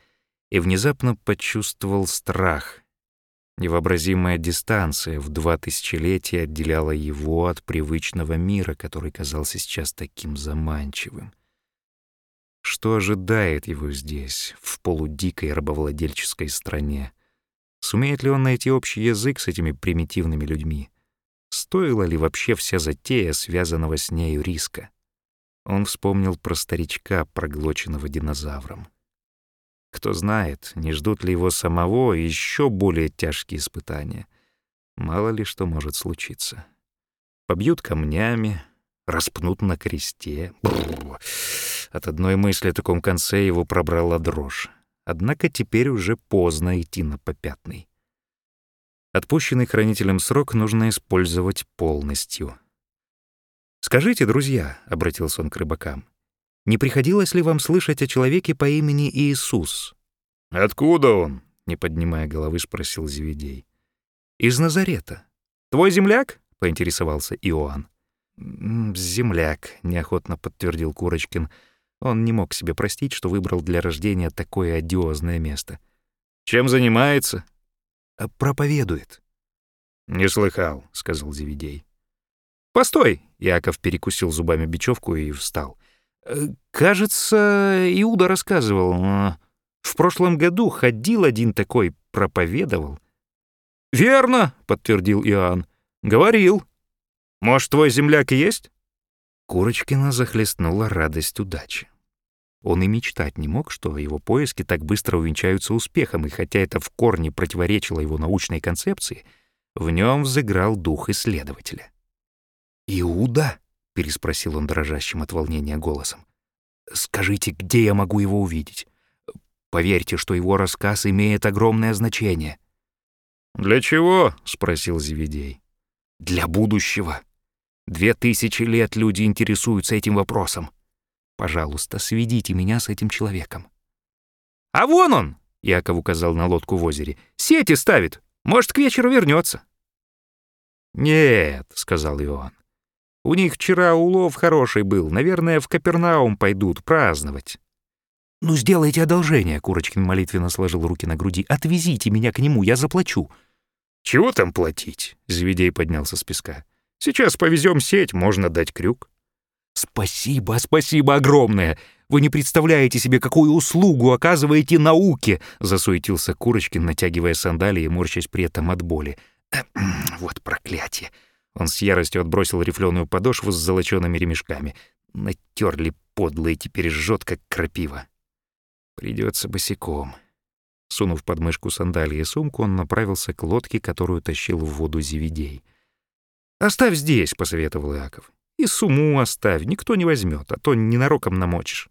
и внезапно почувствовал страх. Невообразимая дистанция в два тысячелетия отделяла его от привычного мира, который казался сейчас таким заманчивым. Что ожидает его здесь, в полудикой рабовладельческой стране? Сумеет ли он найти общий язык с этими примитивными людьми? Стоила ли вообще вся затея, связанного с нею риска? Он вспомнил про старичка, проглоченного динозавром. Кто знает, не ждут ли его самого еще более тяжкие испытания. Мало ли что может случиться. Побьют камнями, распнут на кресте. Бррр. От одной мысли о таком конце его пробрала дрожь. Однако теперь уже поздно идти на попятный. Отпущенный хранителем срок нужно использовать полностью. «Скажите, друзья», — обратился он к рыбакам, «не приходилось ли вам слышать о человеке по имени Иисус?» «Откуда он?» — не поднимая головы, спросил Зеведей. «Из Назарета. Твой земляк?» — поинтересовался Иоанн. «Земляк», — неохотно подтвердил Курочкин, — он не мог себе простить, что выбрал для рождения такое одиозное место. «Чем занимается?» «Э, «Проповедует». «Не слыхал», — сказал Зеведей. «Постой!» — Яков перекусил зубами бечевку и встал. «Э, «Кажется, Иуда рассказывал. Э, в прошлом году ходил один такой, проповедовал». «Верно», — подтвердил Иоанн. «Говорил. Может, твой земляк и есть?» Курочкина захлестнула радость удачи. Он и мечтать не мог, что его поиски так быстро увенчаются успехом, и хотя это в корне противоречило его научной концепции, в нем взыграл дух исследователя. «Иуда?» — переспросил он дрожащим от волнения голосом. «Скажите, где я могу его увидеть? Поверьте, что его рассказ имеет огромное значение». «Для чего?» — спросил Зеведей. «Для будущего. Две тысячи лет люди интересуются этим вопросом. Пожалуйста, сведите меня с этим человеком». «А вон он!» — Яков указал на лодку в озере. «Сети ставит. Может, к вечеру вернется. «Нет», — сказал Иоанн. «У них вчера улов хороший был. Наверное, в Капернаум пойдут праздновать». «Ну, сделайте одолжение», — Курочкин молитвенно сложил руки на груди. «Отвезите меня к нему, я заплачу». «Чего там платить?» — Зведей поднялся с песка. Сейчас повезем сеть, можно дать крюк». «Спасибо, спасибо огромное! Вы не представляете себе, какую услугу оказываете науке!» — засуетился Курочкин, натягивая сандалии и морщась при этом от боли. «Вот проклятие!» Он с яростью отбросил рифленую подошву с золочёными ремешками. Натерли подлые, теперь жжет, как крапива. Придется босиком. Сунув под мышку сандалии и сумку, он направился к лодке, которую тащил в воду Зеведей. «Оставь здесь», — посоветовал Иаков. «И сумму оставь, никто не возьмет, а то ненароком намочишь».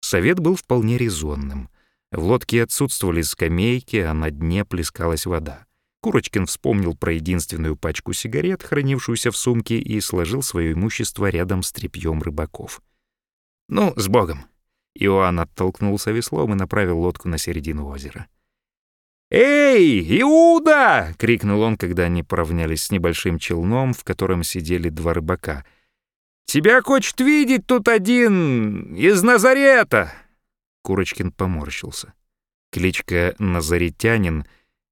Совет был вполне резонным. В лодке отсутствовали скамейки, а на дне плескалась вода. Курочкин вспомнил про единственную пачку сигарет, хранившуюся в сумке, и сложил свое имущество рядом с тряпьем рыбаков. «Ну, с Богом!» Иоанн оттолкнулся веслом и направил лодку на середину озера. «Эй, Иуда!» — крикнул он, когда они поравнялись с небольшим челном, в котором сидели два рыбака. «Тебя хочет видеть тут один из Назарета!» Курочкин поморщился. Кличка «Назаретянин»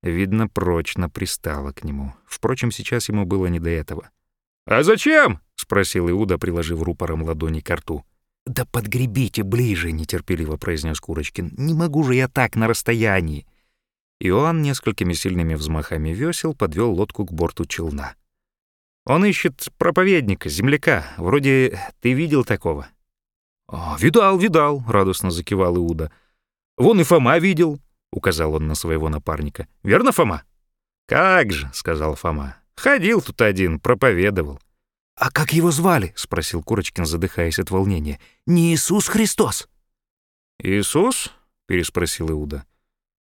видно прочно пристала к нему. Впрочем, сейчас ему было не до этого. «А зачем?» — спросил Иуда, приложив рупором ладони к рту. «Да подгребите ближе», — нетерпеливо произнес Курочкин. «Не могу же я так на расстоянии». Иоанн несколькими сильными взмахами весел подвел лодку к борту челна. Он ищет проповедника, земляка. Вроде ты видел такого». «А, «Видал, видал», — радостно закивал Иуда. «Вон и Фома видел», — указал он на своего напарника. «Верно, Фома?» «Как же», — сказал Фома. «Ходил тут один, проповедовал». «А как его звали?» — спросил Курочкин, задыхаясь от волнения. «Не Иисус Христос?» «Иисус?» — переспросил Иуда.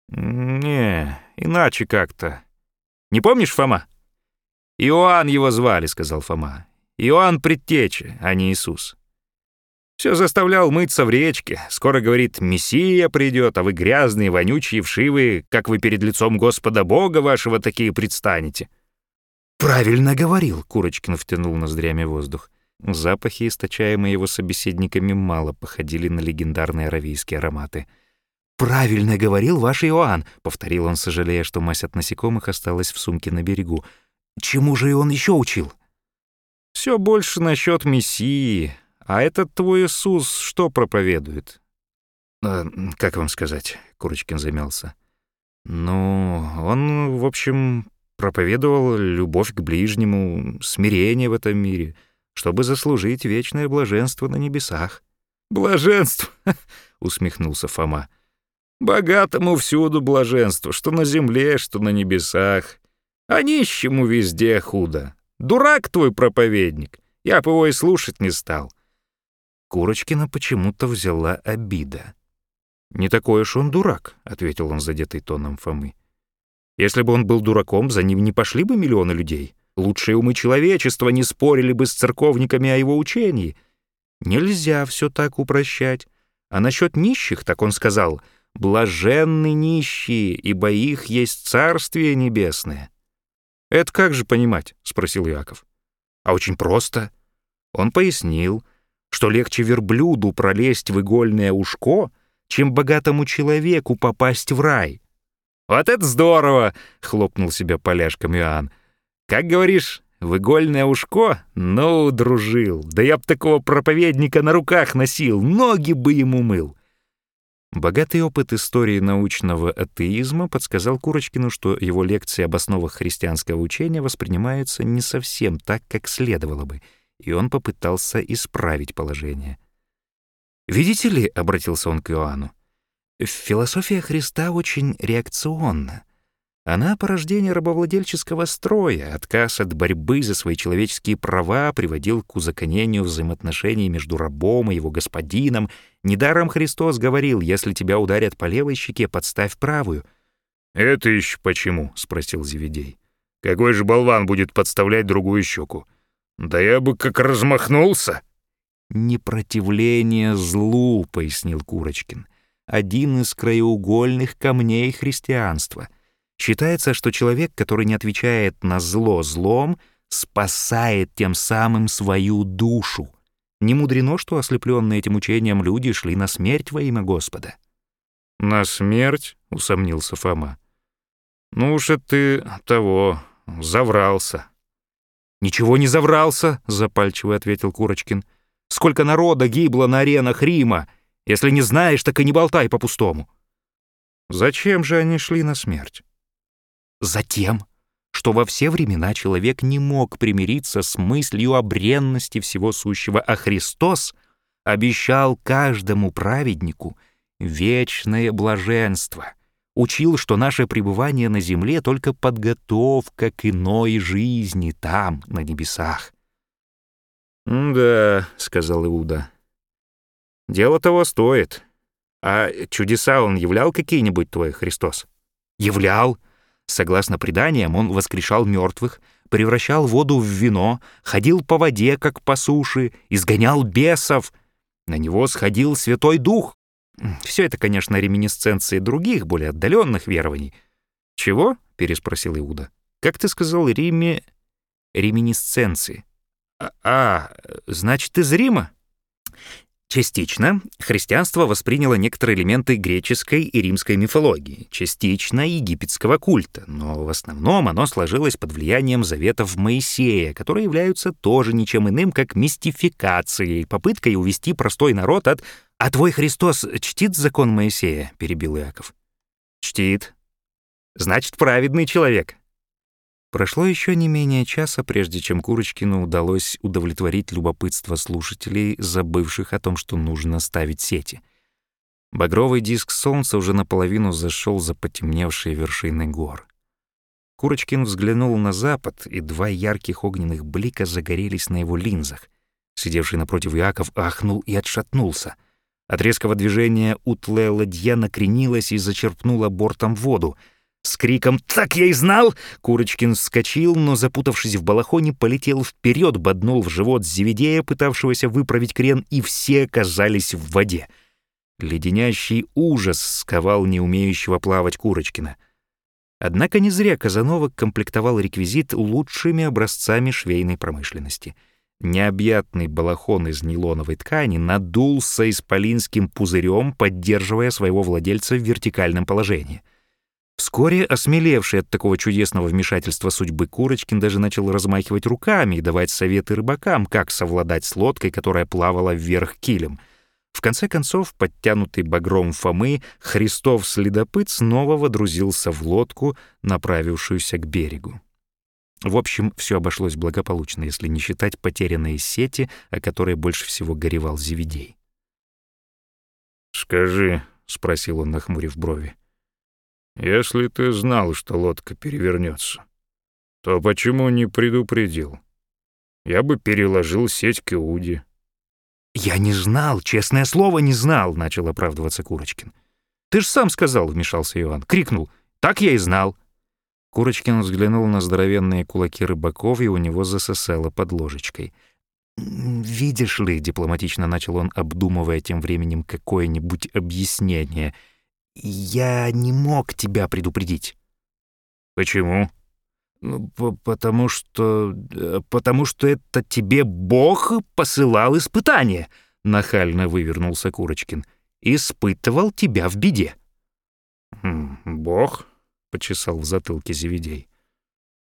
«Не, иначе как-то. Не помнишь, Фома?» «Иоанн его звали», — сказал Фома. «Иоанн Предтеча, а не Иисус». Все заставлял мыться в речке. Скоро, говорит, Мессия придет, а вы грязные, вонючие, вшивые, как вы перед лицом Господа Бога вашего такие предстанете. «Правильно говорил», — Курочкин втянул ноздрями воздух. Запахи, источаемые его собеседниками, мало походили на легендарные аравийские ароматы. «Правильно говорил ваш Иоанн», — повторил он, сожалея, что мазь от насекомых осталась в сумке на берегу. «Чему же он еще учил?» Все больше насчет Мессии. А этот твой Иисус что проповедует?» «Э, «Как вам сказать?» — Курочкин замялся. «Ну, он, в общем, проповедовал любовь к ближнему, смирение в этом мире, чтобы заслужить вечное блаженство на небесах». «Блаженство!» — усмехнулся Фома. «Богатому всюду блаженство, что на земле, что на небесах, а нищему везде худо. Дурак твой проповедник, я бы его и слушать не стал». Курочкина почему-то взяла обида. «Не такой уж он дурак», — ответил он задетый тоном Фомы. «Если бы он был дураком, за ним не пошли бы миллионы людей. Лучшие умы человечества не спорили бы с церковниками о его учении. Нельзя все так упрощать. А насчет нищих, так он сказал, «блаженны нищие, ибо их есть Царствие Небесное». «Это как же понимать?» — спросил Яков. «А очень просто». Он пояснил, что легче верблюду пролезть в игольное ушко, чем богатому человеку попасть в рай. «Вот это здорово!» — хлопнул себя поляшком Иоанн. «Как говоришь, в игольное ушко? Ну, дружил, да я б такого проповедника на руках носил, ноги бы ему мыл». Богатый опыт истории научного атеизма подсказал Курочкину, что его лекции об основах христианского учения воспринимаются не совсем так, как следовало бы — и он попытался исправить положение. «Видите ли», — обратился он к Иоанну, — «философия Христа очень реакционна. Она порождение рабовладельческого строя, отказ от борьбы за свои человеческие права приводил к узаконению взаимоотношений между рабом и его господином. Недаром Христос говорил, если тебя ударят по левой щеке, подставь правую». «Это еще почему?» — спросил Зеведей. «Какой же болван будет подставлять другую щеку? Да я бы как размахнулся. Непротивление злу, пояснил Курочкин. Один из краеугольных камней христианства. Считается, что человек, который не отвечает на зло злом, спасает тем самым свою душу. Не мудрено, что ослепленные этим учением люди шли на смерть во имя Господа. «На смерть?» — усомнился Фома. «Ну уж это ты того, заврался». «Ничего не заврался», — запальчиво ответил Курочкин. «Сколько народа гибло на аренах Рима! Если не знаешь, так и не болтай по-пустому». «Зачем же они шли на смерть?» «Затем, что во все времена человек не мог примириться с мыслью о бренности всего сущего, а Христос обещал каждому праведнику вечное блаженство» учил, что наше пребывание на земле — только подготовка к иной жизни там, на небесах. «Да», — сказал Иуда, — «дело того стоит. А чудеса он являл какие-нибудь твой Христос?» «Являл. Согласно преданиям, он воскрешал мертвых, превращал воду в вино, ходил по воде, как по суше, изгонял бесов. На него сходил Святой Дух, все это, конечно, реминисценции других, более отдаленных верований. «Чего?» — переспросил Иуда. «Как ты сказал, Риме... реминисценции?» «А, а значит, из Рима?» Частично христианство восприняло некоторые элементы греческой и римской мифологии, частично египетского культа, но в основном оно сложилось под влиянием заветов Моисея, которые являются тоже ничем иным, как мистификацией, попыткой увести простой народ от «А твой Христос чтит закон Моисея?» — перебил Иаков. «Чтит. Значит, праведный человек». Прошло еще не менее часа, прежде чем Курочкину удалось удовлетворить любопытство слушателей, забывших о том, что нужно ставить сети. Багровый диск солнца уже наполовину зашел за потемневшие вершины гор. Курочкин взглянул на запад, и два ярких огненных блика загорелись на его линзах. Сидевший напротив Яков ахнул и отшатнулся. От резкого движения утлая ладья накренилась и зачерпнула бортом воду — с криком «Так я и знал!» Курочкин вскочил, но, запутавшись в балахоне, полетел вперед, боднул в живот Зеведея, пытавшегося выправить крен, и все оказались в воде. Леденящий ужас сковал неумеющего плавать Курочкина. Однако не зря Казанова комплектовал реквизит лучшими образцами швейной промышленности. Необъятный балахон из нейлоновой ткани надулся исполинским пузырем, поддерживая своего владельца в вертикальном положении — Вскоре, осмелевший от такого чудесного вмешательства судьбы, Курочкин даже начал размахивать руками и давать советы рыбакам, как совладать с лодкой, которая плавала вверх килем. В конце концов, подтянутый багром Фомы, Христов-следопыт снова водрузился в лодку, направившуюся к берегу. В общем, все обошлось благополучно, если не считать потерянные сети, о которой больше всего горевал Зеведей. «Скажи», — спросил он, нахмурив брови, — если ты знал, что лодка перевернется, то почему не предупредил? Я бы переложил сеть к Иуде. «Я не знал, честное слово, не знал», — начал оправдываться Курочкин. «Ты ж сам сказал», — вмешался Иван. Крикнул. «Так я и знал». Курочкин взглянул на здоровенные кулаки рыбаков, и у него засосало под ложечкой. «Видишь ли», — дипломатично начал он, обдумывая тем временем какое-нибудь объяснение — я не мог тебя предупредить. Почему? Ну, потому что... Э, потому что это тебе Бог посылал испытание, нахально вывернулся Курочкин. Испытывал тебя в беде. Хм, Бог? Почесал в затылке Зеведей.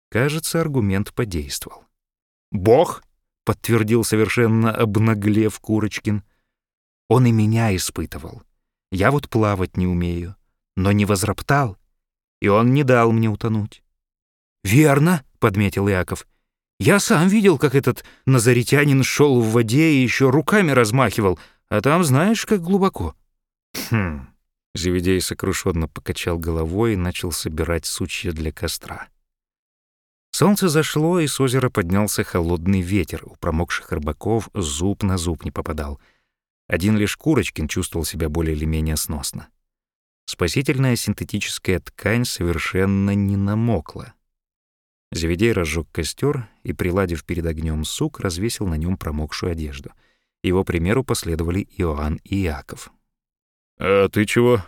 Кажется, аргумент подействовал. «Бог?» — подтвердил совершенно обнаглев Курочкин. «Он и меня испытывал. Я вот плавать не умею, но не возроптал, и он не дал мне утонуть. «Верно», — подметил Яков. «Я сам видел, как этот назаритянин шел в воде и еще руками размахивал, а там знаешь, как глубоко». «Хм...» — Заведей сокрушенно покачал головой и начал собирать сучья для костра. Солнце зашло, и с озера поднялся холодный ветер. У промокших рыбаков зуб на зуб не попадал — один лишь Курочкин чувствовал себя более или менее сносно. Спасительная синтетическая ткань совершенно не намокла. Заведей разжег костер и, приладив перед огнем сук, развесил на нем промокшую одежду. Его примеру последовали Иоанн и Иаков. «А ты чего?»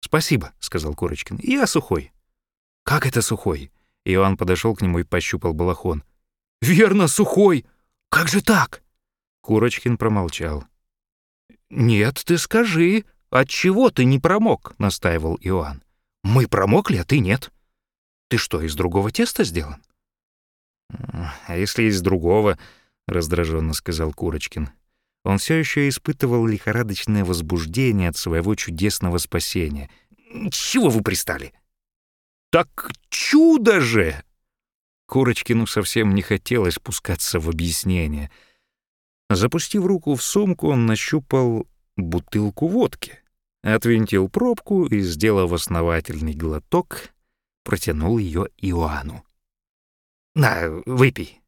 «Спасибо», — сказал Курочкин. «Я сухой». «Как это сухой?» Иоанн подошел к нему и пощупал балахон. «Верно, сухой! Как же так?» Курочкин промолчал. «Нет, ты скажи, от чего ты не промок?» — настаивал Иоанн. «Мы промокли, а ты нет. Ты что, из другого теста сделан?» «А если из другого?» — раздраженно сказал Курочкин. Он все еще испытывал лихорадочное возбуждение от своего чудесного спасения. «Чего вы пристали?» «Так чудо же!» Курочкину совсем не хотелось спускаться в объяснение — Запустив руку в сумку, он нащупал бутылку водки, отвинтил пробку и, сделав основательный глоток, протянул ее Иоанну. «На, выпей».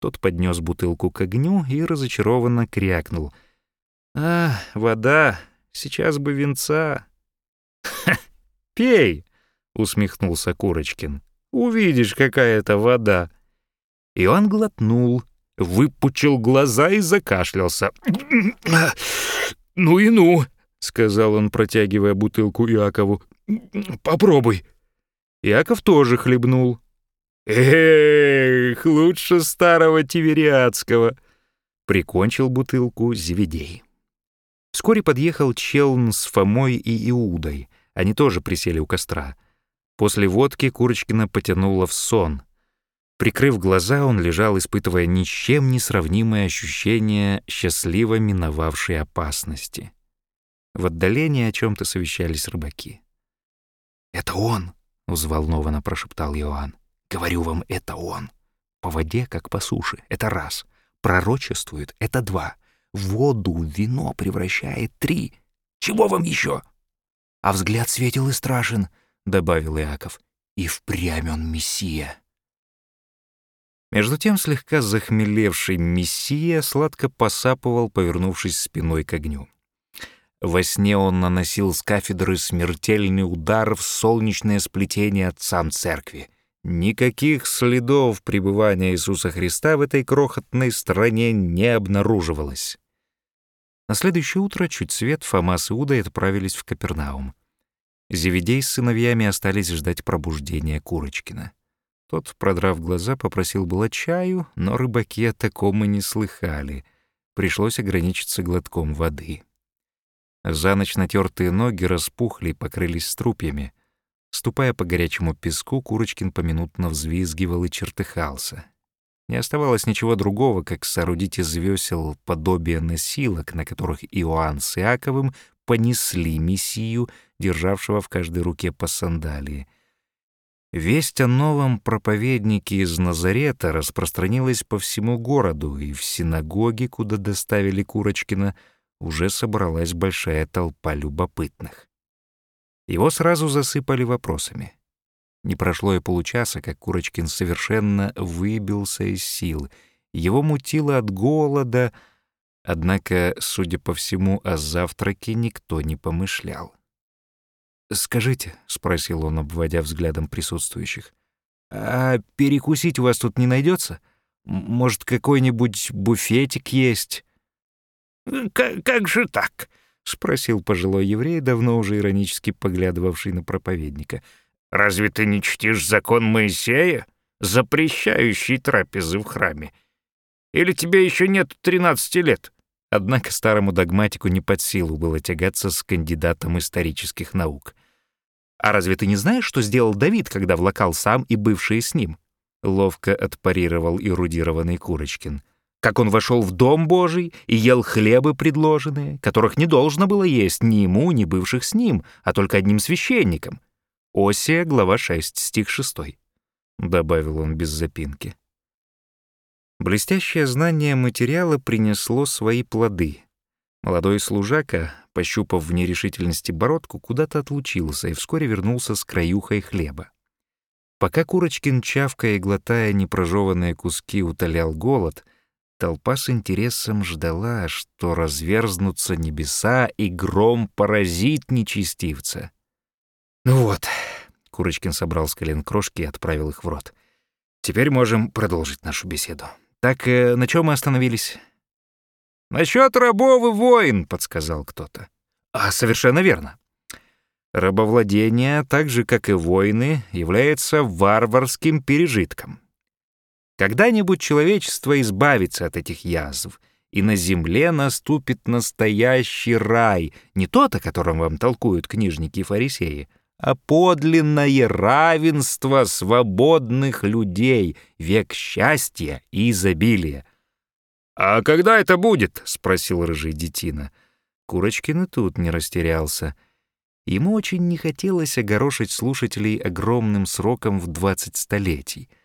Тот поднес бутылку к огню и разочарованно крякнул. «А, вода, сейчас бы венца». «Ха, пей!» — усмехнулся Курочкин. «Увидишь, какая это вода». Иоанн глотнул, выпучил глаза и закашлялся. «Ну и ну», — сказал он, протягивая бутылку Иакову. «Попробуй». Иаков тоже хлебнул. «Эх, лучше старого Тивериадского», — прикончил бутылку Зеведей. Вскоре подъехал Челн с Фомой и Иудой. Они тоже присели у костра. После водки Курочкина потянула в сон — Прикрыв глаза, он лежал, испытывая ни с чем не сравнимое ощущение счастливо миновавшей опасности. В отдалении о чем то совещались рыбаки. «Это он!» — взволнованно прошептал Иоанн. Говорю вам, это он. По воде, как по суше, это раз. Пророчествует, это два. Воду вино превращает три. Чего вам еще? А взгляд светил и страшен, — добавил Иаков. И впрямь он мессия. Между тем слегка захмелевший мессия сладко посапывал, повернувшись спиной к огню. Во сне он наносил с кафедры смертельный удар в солнечное сплетение отцам церкви. Никаких следов пребывания Иисуса Христа в этой крохотной стране не обнаруживалось. На следующее утро чуть свет Фома с Иудой отправились в Капернаум. Зеведей с сыновьями остались ждать пробуждения Курочкина. Тот, продрав глаза, попросил было чаю, но рыбаки о таком и не слыхали. Пришлось ограничиться глотком воды. За ночь натертые ноги распухли и покрылись струпьями. Ступая по горячему песку, Курочкин поминутно взвизгивал и чертыхался. Не оставалось ничего другого, как соорудить из весел подобие носилок, на которых Иоанн с Иаковым понесли Мессию, державшего в каждой руке по сандалии. Весть о новом проповеднике из Назарета распространилась по всему городу, и в синагоге, куда доставили Курочкина, — уже собралась большая толпа любопытных. Его сразу засыпали вопросами. Не прошло и получаса, как Курочкин совершенно выбился из сил. Его мутило от голода, однако, судя по всему, о завтраке никто не помышлял. «Скажите», — спросил он, обводя взглядом присутствующих, «а перекусить у вас тут не найдется? Может, какой-нибудь буфетик есть?» Как, же так? спросил пожилой еврей, давно уже иронически поглядывавший на проповедника. Разве ты не чтишь закон Моисея, запрещающий трапезы в храме? Или тебе еще нет тринадцати лет? Однако старому догматику не под силу было тягаться с кандидатом исторических наук. «А разве ты не знаешь, что сделал Давид, когда влакал сам и бывшие с ним?» Ловко отпарировал эрудированный Курочкин как он вошел в Дом Божий и ел хлебы предложенные, которых не должно было есть ни ему, ни бывших с ним, а только одним священником. Осия, глава 6, стих 6. Добавил он без запинки. Блестящее знание материала принесло свои плоды. Молодой служака, пощупав в нерешительности бородку, куда-то отлучился и вскоре вернулся с краюхой хлеба. Пока Курочкин, чавкая и глотая непрожеванные куски, утолял голод — Толпа с интересом ждала, что разверзнутся небеса и гром поразит нечестивца. «Ну вот», — Курочкин собрал с колен крошки и отправил их в рот. «Теперь можем продолжить нашу беседу. Так, э, на чем мы остановились?» «Насчет рабов и воин», — подсказал кто-то. «А, совершенно верно. Рабовладение, так же, как и войны, является варварским пережитком. Когда-нибудь человечество избавится от этих язв, и на земле наступит настоящий рай, не тот, о котором вам толкуют книжники и фарисеи, а подлинное равенство свободных людей, век счастья и изобилия. «А когда это будет?» — спросил рыжий детина. Курочкин и тут не растерялся. Ему очень не хотелось огорошить слушателей огромным сроком в двадцать столетий —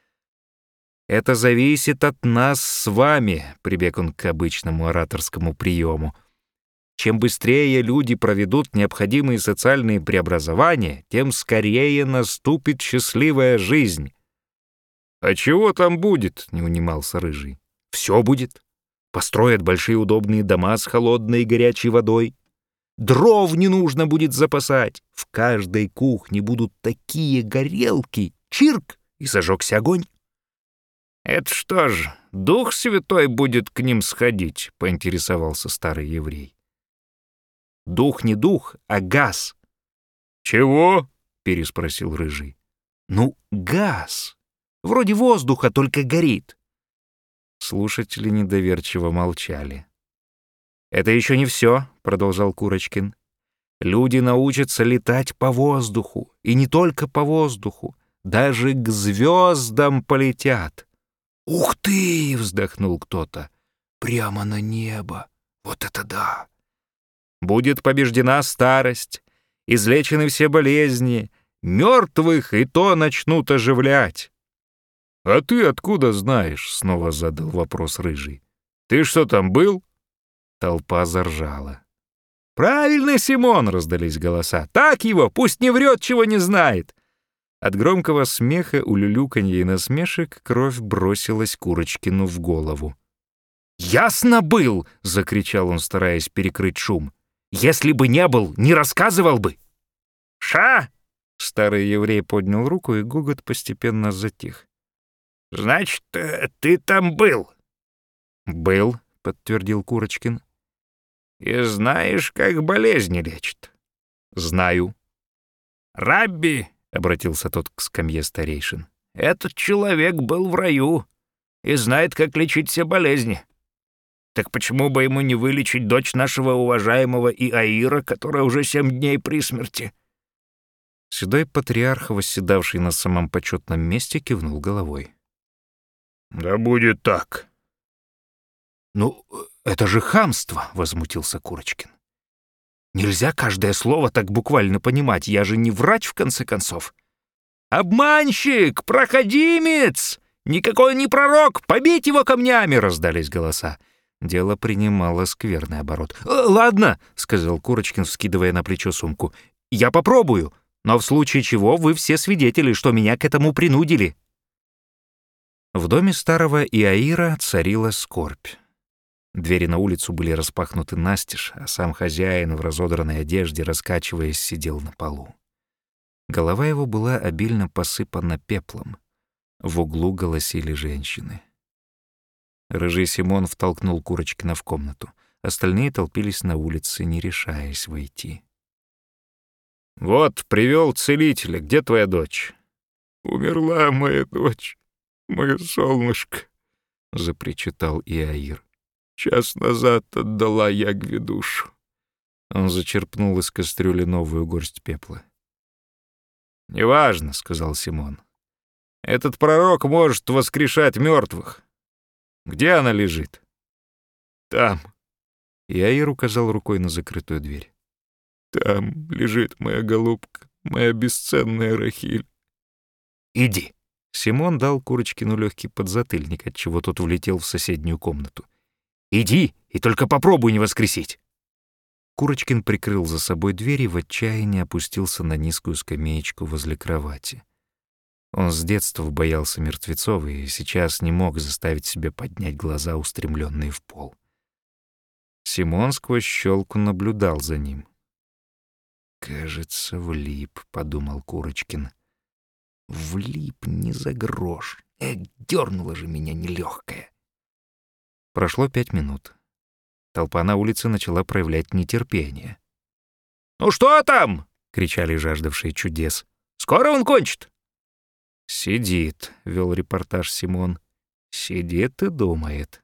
это зависит от нас с вами, прибег он к обычному ораторскому приему. Чем быстрее люди проведут необходимые социальные преобразования, тем скорее наступит счастливая жизнь. А чего там будет? не унимался рыжий. Все будет. Построят большие удобные дома с холодной и горячей водой. Дров не нужно будет запасать. В каждой кухне будут такие горелки. Чирк! И зажегся огонь. «Это что ж, Дух Святой будет к ним сходить?» — поинтересовался старый еврей. «Дух не дух, а газ». «Чего?» — переспросил Рыжий. «Ну, газ. Вроде воздуха, только горит». Слушатели недоверчиво молчали. «Это еще не все», — продолжал Курочкин. «Люди научатся летать по воздуху, и не только по воздуху, даже к звездам полетят». «Ух ты!» — вздохнул кто-то. «Прямо на небо! Вот это да!» «Будет побеждена старость, излечены все болезни, мертвых и то начнут оживлять. «А ты откуда знаешь?» — снова задал вопрос Рыжий. «Ты что там был?» Толпа заржала. «Правильно, Симон!» — раздались голоса. «Так его! Пусть не врет, чего не знает!» От громкого смеха, улюлюканья и насмешек кровь бросилась Курочкину в голову. «Ясно был!» — закричал он, стараясь перекрыть шум. «Если бы не был, не рассказывал бы!» «Ша!» — старый еврей поднял руку, и гугот постепенно затих. «Значит, э, ты там был?» «Был», — подтвердил Курочкин. «И знаешь, как болезни лечат?» «Знаю». «Рабби!» — обратился тот к скамье старейшин. «Этот человек был в раю и знает, как лечить все болезни. Так почему бы ему не вылечить дочь нашего уважаемого Иаира, которая уже семь дней при смерти?» Седой патриарх, восседавший на самом почетном месте, кивнул головой. «Да будет так». «Ну, это же хамство!» — возмутился Курочкин. «Нельзя каждое слово так буквально понимать, я же не врач, в конце концов». «Обманщик! Проходимец! Никакой не пророк! Побить его камнями!» — раздались голоса. Дело принимало скверный оборот. «Э, «Ладно», — сказал Курочкин, вскидывая на плечо сумку. «Я попробую, но в случае чего вы все свидетели, что меня к этому принудили». В доме старого Иаира царила скорбь. Двери на улицу были распахнуты настежь, а сам хозяин в разодранной одежде, раскачиваясь, сидел на полу. Голова его была обильно посыпана пеплом. В углу голосили женщины. Рыжий Симон втолкнул Курочкина в комнату. Остальные толпились на улице, не решаясь войти. «Вот, привел целителя. Где твоя дочь?» «Умерла моя дочь, мое солнышко», — запричитал Иаир. Час назад отдала Ягве душу. Он зачерпнул из кастрюли новую горсть пепла. «Неважно», — сказал Симон. «Этот пророк может воскрешать мертвых. Где она лежит?» «Там». Яир указал рукой на закрытую дверь. «Там лежит моя голубка, моя бесценная Рахиль». «Иди». Симон дал Курочкину легкий подзатыльник, отчего тот влетел в соседнюю комнату. Иди и только попробуй не воскресить!» Курочкин прикрыл за собой дверь и в отчаянии опустился на низкую скамеечку возле кровати. Он с детства боялся мертвецов и сейчас не мог заставить себя поднять глаза, устремленные в пол. Симон сквозь щелку наблюдал за ним. «Кажется, влип», — подумал Курочкин. «Влип не за грош. Эх, дернула же меня нелегкая. Прошло пять минут. Толпа на улице начала проявлять нетерпение. «Ну что там?» — кричали жаждавшие чудес. «Скоро он кончит?» «Сидит», — вел репортаж Симон. «Сидит и думает».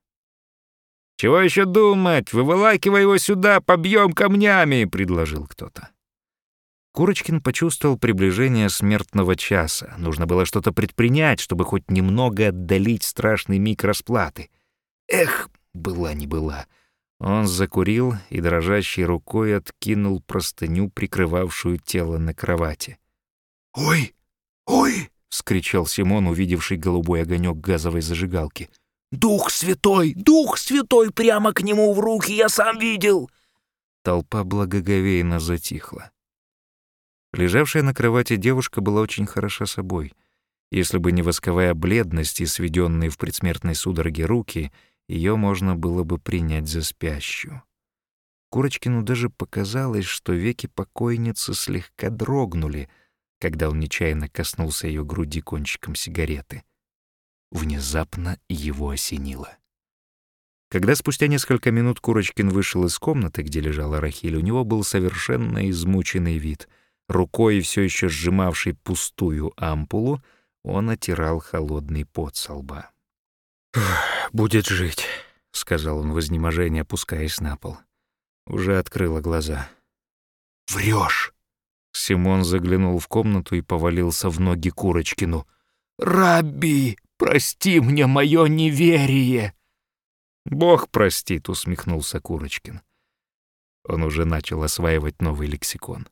«Чего еще думать? Выволакивай его сюда, побьем камнями!» — предложил кто-то. Курочкин почувствовал приближение смертного часа. Нужно было что-то предпринять, чтобы хоть немного отдалить страшный миг расплаты — Эх, была не была. Он закурил и дрожащей рукой откинул простыню, прикрывавшую тело на кровати. «Ой! Ой!» — вскричал Симон, увидевший голубой огонек газовой зажигалки. «Дух святой! Дух святой! Прямо к нему в руки! Я сам видел!» Толпа благоговейно затихла. Лежавшая на кровати девушка была очень хороша собой. Если бы не восковая бледность и сведенные в предсмертной судороге руки — ее можно было бы принять за спящую. Курочкину даже показалось, что веки покойницы слегка дрогнули, когда он нечаянно коснулся ее груди кончиком сигареты. Внезапно его осенило. Когда спустя несколько минут Курочкин вышел из комнаты, где лежала Рахиль, у него был совершенно измученный вид. Рукой, все еще сжимавшей пустую ампулу, он отирал холодный пот со лба. «Будет жить», — сказал он в изнеможении, опускаясь на пол. Уже открыла глаза. «Врешь!» Симон заглянул в комнату и повалился в ноги Курочкину. «Рабби, прости мне мое неверие!» «Бог простит», — усмехнулся Курочкин. Он уже начал осваивать новый лексикон.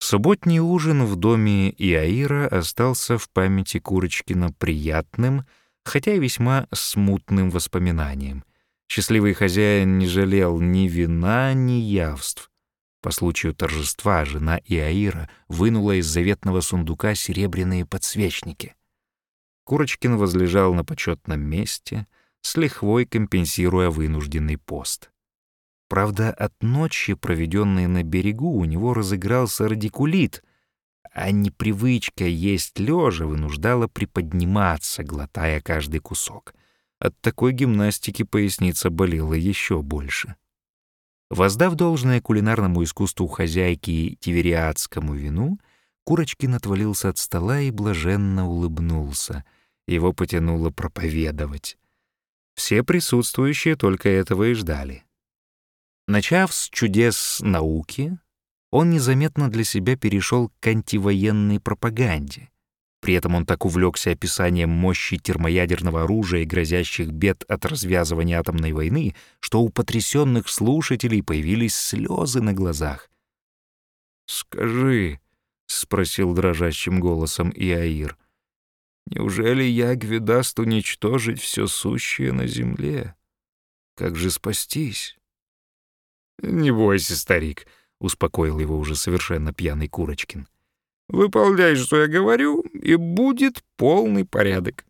Субботний ужин в доме Иаира остался в памяти Курочкина приятным, хотя и весьма смутным воспоминанием. Счастливый хозяин не жалел ни вина, ни явств. По случаю торжества жена Иаира вынула из заветного сундука серебряные подсвечники. Курочкин возлежал на почетном месте, с лихвой компенсируя вынужденный пост. Правда, от ночи, проведенной на берегу, у него разыгрался радикулит, а непривычка есть лежа вынуждала приподниматься, глотая каждый кусок. От такой гимнастики поясница болела еще больше. Воздав должное кулинарному искусству хозяйки тивериадскому вину, Курочкин отвалился от стола и блаженно улыбнулся. Его потянуло проповедовать. Все присутствующие только этого и ждали. Начав с чудес науки, он незаметно для себя перешел к антивоенной пропаганде. При этом он так увлекся описанием мощи термоядерного оружия и грозящих бед от развязывания атомной войны, что у потрясенных слушателей появились слезы на глазах. «Скажи», — спросил дрожащим голосом Иаир, — «неужели Ягве даст уничтожить все сущее на земле? Как же спастись?» «Не бойся, старик», — успокоил его уже совершенно пьяный Курочкин. «Выполняй, что я говорю, и будет полный порядок».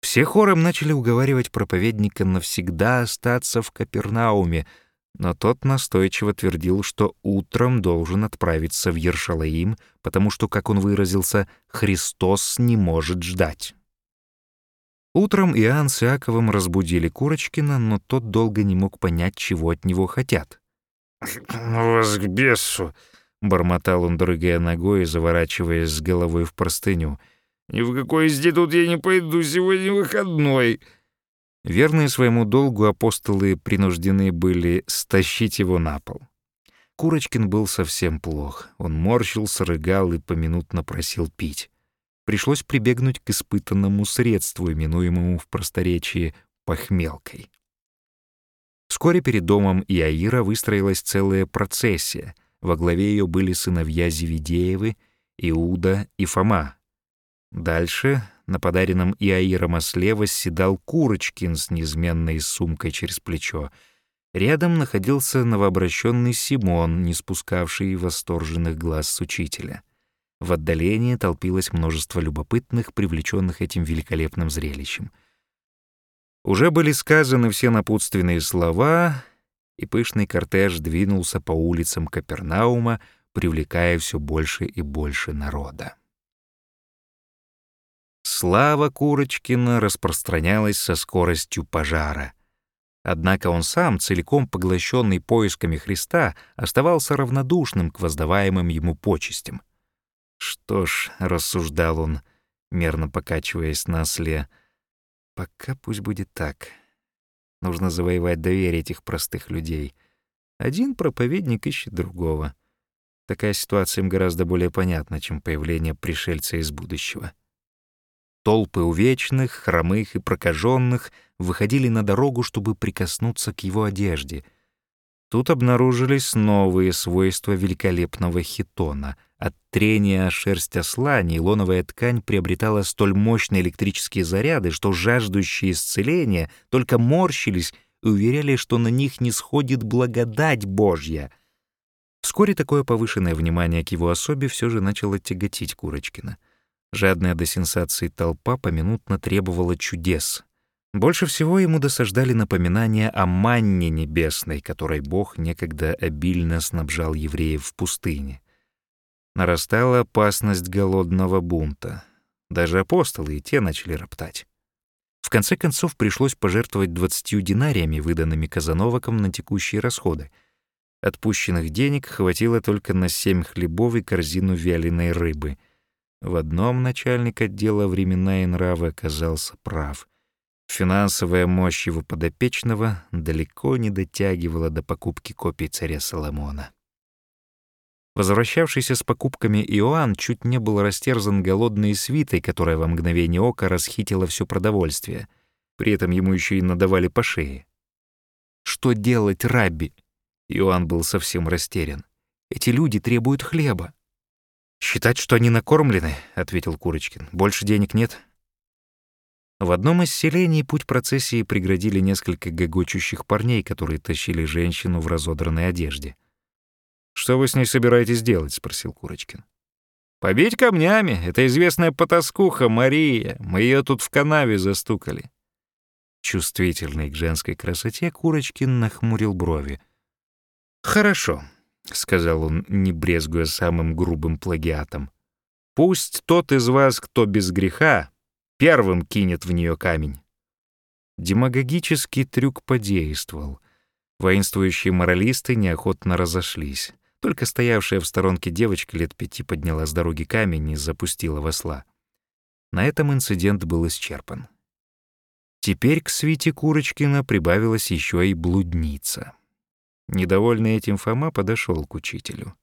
Все хором начали уговаривать проповедника навсегда остаться в Капернауме, но тот настойчиво твердил, что утром должен отправиться в Ершалаим, потому что, как он выразился, Христос не может ждать. Утром Иоанн с Иаковым разбудили Курочкина, но тот долго не мог понять, чего от него хотят. «Ну вас к бесу!» — бормотал он, дрыгая ногой и заворачиваясь с головой в простыню. «Ни в какой институт я не пойду, сегодня выходной!» Верные своему долгу апостолы принуждены были стащить его на пол. Курочкин был совсем плох. Он морщился, рыгал и поминутно просил пить пришлось прибегнуть к испытанному средству, именуемому в просторечии «похмелкой». Вскоре перед домом Иаира выстроилась целая процессия. Во главе ее были сыновья Зеведеевы, Иуда и Фома. Дальше на подаренном Иаиром осле восседал Курочкин с неизменной сумкой через плечо. Рядом находился новообращенный Симон, не спускавший восторженных глаз с учителя — в отдалении толпилось множество любопытных, привлеченных этим великолепным зрелищем. Уже были сказаны все напутственные слова, и пышный кортеж двинулся по улицам Капернаума, привлекая все больше и больше народа. Слава Курочкина распространялась со скоростью пожара. Однако он сам, целиком поглощенный поисками Христа, оставался равнодушным к воздаваемым ему почестям — что ж, рассуждал он, мерно покачиваясь на осле, пока пусть будет так. Нужно завоевать доверие этих простых людей. Один проповедник ищет другого. Такая ситуация им гораздо более понятна, чем появление пришельца из будущего. Толпы увечных, хромых и прокаженных выходили на дорогу, чтобы прикоснуться к его одежде. Тут обнаружились новые свойства великолепного хитона — от трения о шерсть осла нейлоновая ткань приобретала столь мощные электрические заряды, что жаждущие исцеления только морщились и уверяли, что на них не сходит благодать Божья. Вскоре такое повышенное внимание к его особе все же начало тяготить Курочкина. Жадная до сенсации толпа поминутно требовала чудес. Больше всего ему досаждали напоминания о манне небесной, которой Бог некогда обильно снабжал евреев в пустыне. Нарастала опасность голодного бунта. Даже апостолы и те начали роптать. В конце концов пришлось пожертвовать двадцатью динариями, выданными Казановоком на текущие расходы. Отпущенных денег хватило только на семь хлебов и корзину вяленой рыбы. В одном начальник отдела времена и нравы оказался прав. Финансовая мощь его подопечного далеко не дотягивала до покупки копий царя Соломона. Возвращавшийся с покупками Иоанн чуть не был растерзан голодной свитой, которая во мгновение ока расхитила все продовольствие. При этом ему еще и надавали по шее. «Что делать, Рабби?» Иоанн был совсем растерян. «Эти люди требуют хлеба». «Считать, что они накормлены», — ответил Курочкин. «Больше денег нет». В одном из селений путь процессии преградили несколько гогочущих парней, которые тащили женщину в разодранной одежде. «Что вы с ней собираетесь делать?» — спросил Курочкин. «Побить камнями. Это известная потаскуха Мария. Мы ее тут в канаве застукали». Чувствительный к женской красоте, Курочкин нахмурил брови. «Хорошо», — сказал он, не брезгуя самым грубым плагиатом. «Пусть тот из вас, кто без греха, первым кинет в нее камень». Демагогический трюк подействовал. Воинствующие моралисты неохотно разошлись. Только стоявшая в сторонке девочка лет пяти подняла с дороги камень и запустила в осла. На этом инцидент был исчерпан. Теперь к свите Курочкина прибавилась еще и блудница. Недовольный этим Фома подошел к учителю.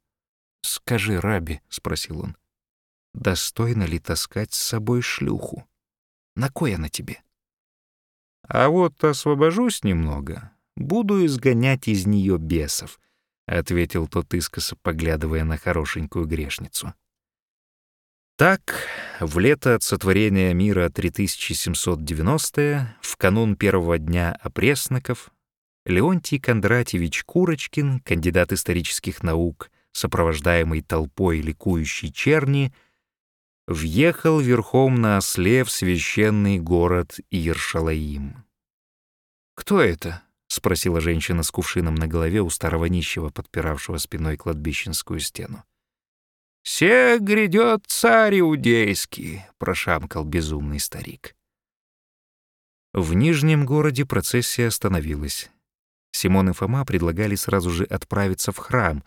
«Скажи, Раби», — спросил он, — «достойно ли таскать с собой шлюху? На кой она тебе?» «А вот освобожусь немного, буду изгонять из нее бесов», — ответил тот искоса, поглядывая на хорошенькую грешницу. Так, в лето от сотворения мира 3790 в канун первого дня опресноков, Леонтий Кондратьевич Курочкин, кандидат исторических наук, сопровождаемый толпой ликующей черни, въехал верхом на осле в священный город Иершалаим. «Кто это?» — спросила женщина с кувшином на голове у старого нищего, подпиравшего спиной кладбищенскую стену. «Се грядет царь иудейский», — прошамкал безумный старик. В Нижнем городе процессия остановилась. Симон и Фома предлагали сразу же отправиться в храм,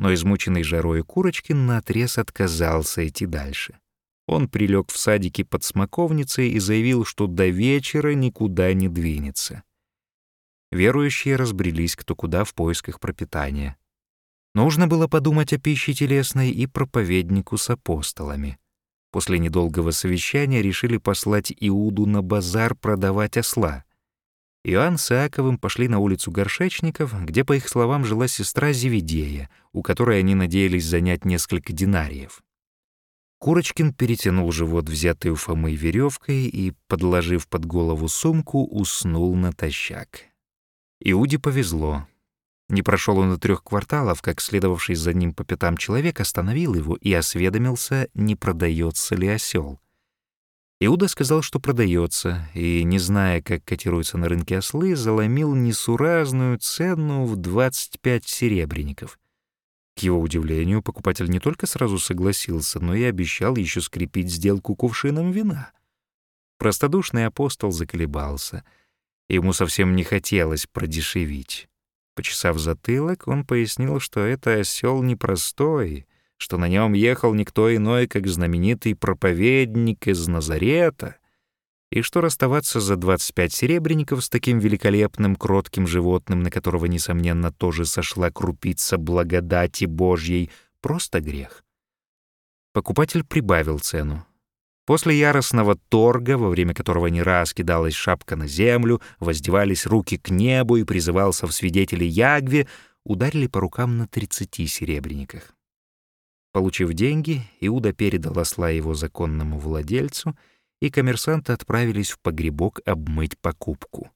но измученный жарой Курочкин наотрез отказался идти дальше. Он прилег в садике под смоковницей и заявил, что до вечера никуда не двинется. Верующие разбрелись кто куда в поисках пропитания. Нужно было подумать о пище телесной и проповеднику с апостолами. После недолгого совещания решили послать Иуду на базар продавать осла. Иоанн с Иаковым пошли на улицу Горшечников, где, по их словам, жила сестра Зеведея, у которой они надеялись занять несколько динариев. Курочкин перетянул живот, взятый у Фомы веревкой, и, подложив под голову сумку, уснул натощак. Иуде повезло. Не прошел он и трех кварталов, как следовавший за ним по пятам человек остановил его и осведомился, не продается ли осел. Иуда сказал, что продается, и, не зная, как котируются на рынке ослы, заломил несуразную цену в 25 серебряников. К его удивлению, покупатель не только сразу согласился, но и обещал еще скрепить сделку кувшином вина. Простодушный апостол заколебался. Ему совсем не хотелось продешевить. Почесав затылок, он пояснил, что это осел непростой, что на нем ехал никто иной, как знаменитый проповедник из Назарета, и что расставаться за 25 серебряников с таким великолепным кротким животным, на которого, несомненно, тоже сошла крупица благодати Божьей, просто грех. Покупатель прибавил цену. После яростного торга, во время которого не раз кидалась шапка на землю, воздевались руки к небу и призывался в свидетели Ягве, ударили по рукам на тридцати серебряниках. Получив деньги, Иуда передал осла его законному владельцу, и коммерсанты отправились в погребок обмыть покупку.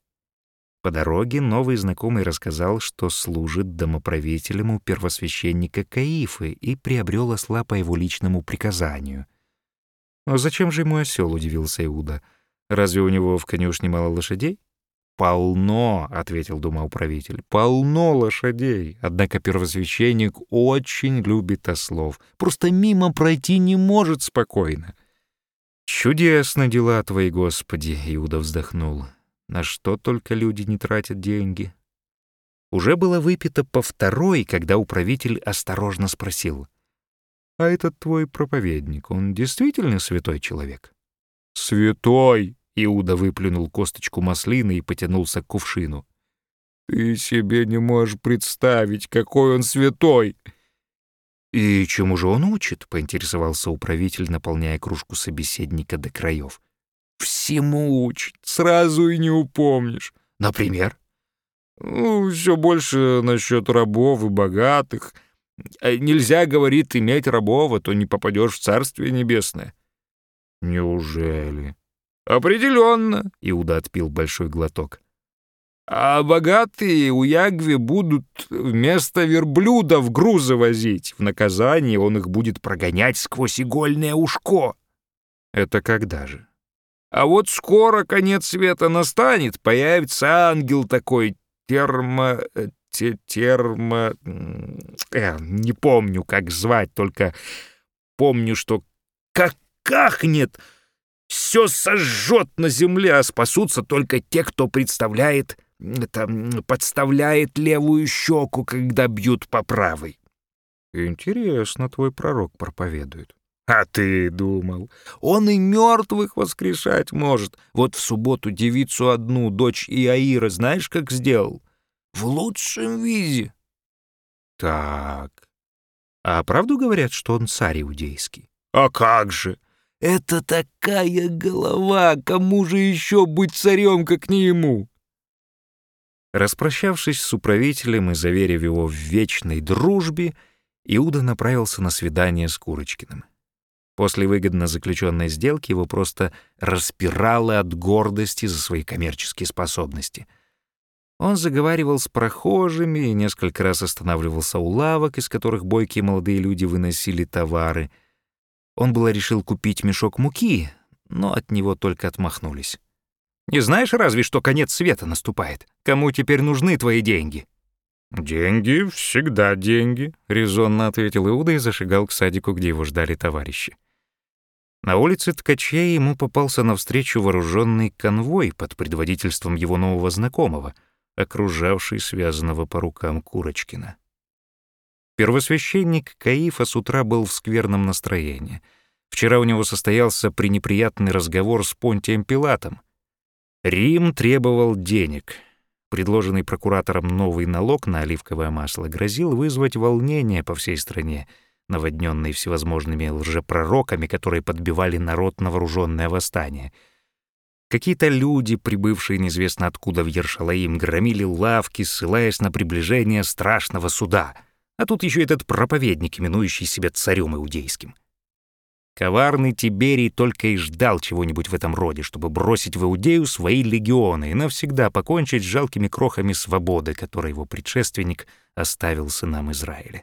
По дороге новый знакомый рассказал, что служит домоправителем у первосвященника Каифы и приобрел осла по его личному приказанию — «А зачем же ему осел?» — удивился Иуда. «Разве у него в конюшне мало лошадей?» «Полно», — ответил домоуправитель, — «полно лошадей. Однако первосвященник очень любит ослов. Просто мимо пройти не может спокойно». «Чудесно дела твои, Господи!» — Иуда вздохнул. «На что только люди не тратят деньги?» Уже было выпито по второй, когда управитель осторожно спросил. А этот твой проповедник, он действительно святой человек? Святой! Иуда выплюнул косточку маслины и потянулся к кувшину. Ты себе не можешь представить, какой он святой! «И чему же он учит?» — поинтересовался управитель, наполняя кружку собеседника до краев. «Всему учит, сразу и не упомнишь. Например?» «Ну, все больше насчет рабов и богатых, нельзя, говорит, иметь рабов, а то не попадешь в Царствие Небесное. Неужели? Определенно, Иуда отпил большой глоток. А богатые у Ягве будут вместо верблюдов грузы возить. В наказание он их будет прогонять сквозь игольное ушко. Это когда же? А вот скоро конец света настанет, появится ангел такой, термо... Те, термо... Э, не помню, как звать, только помню, что как кахнет, все сожжет на земле, а спасутся только те, кто представляет это, подставляет левую щеку, когда бьют по правой. Интересно, твой пророк проповедует. А ты думал, он и мертвых воскрешать может. Вот в субботу девицу одну, дочь Иаира, знаешь, как сделал? В лучшем виде. Так. А правду говорят, что он царь иудейский? А как же? Это такая голова, кому же еще быть царем, как не ему? Распрощавшись с управителем и заверив его в вечной дружбе, Иуда направился на свидание с Курочкиным. После выгодно заключенной сделки его просто распирало от гордости за свои коммерческие способности. Он заговаривал с прохожими и несколько раз останавливался у лавок, из которых бойкие молодые люди выносили товары. Он было решил купить мешок муки, но от него только отмахнулись. Не знаешь разве, что конец света наступает? Кому теперь нужны твои деньги?» «Деньги всегда деньги», — резонно ответил Иуда и зашагал к садику, где его ждали товарищи. На улице Ткачей ему попался навстречу вооруженный конвой под предводительством его нового знакомого, окружавший связанного по рукам Курочкина. Первосвященник Каифа с утра был в скверном настроении. Вчера у него состоялся пренеприятный разговор с Понтием Пилатом, Рим требовал денег. Предложенный прокуратором новый налог на оливковое масло грозил вызвать волнение по всей стране, наводненной всевозможными лжепророками, которые подбивали народ на вооруженное восстание. Какие-то люди, прибывшие неизвестно откуда в Ершалаим, громили лавки, ссылаясь на приближение страшного суда. А тут еще этот проповедник, именующий себя царем иудейским — Коварный Тиберий только и ждал чего-нибудь в этом роде, чтобы бросить в Иудею свои легионы и навсегда покончить с жалкими крохами свободы, которые его предшественник оставил сынам Израиля.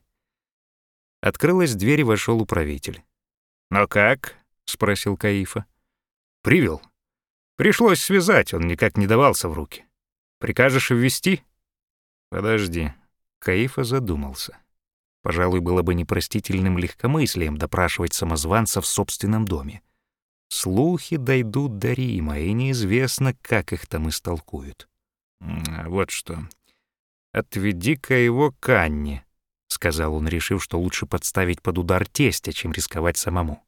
Открылась дверь и вошел управитель. «Но как?» — спросил Каифа. «Привел. Пришлось связать, он никак не давался в руки. Прикажешь ввести?» «Подожди». Каифа задумался. Пожалуй, было бы непростительным легкомыслием допрашивать самозванца в собственном доме. Слухи дойдут до Рима, и неизвестно, как их там истолкуют. «Вот что. Отведи-ка его к Анне», — сказал он, решив, что лучше подставить под удар тестя, чем рисковать самому.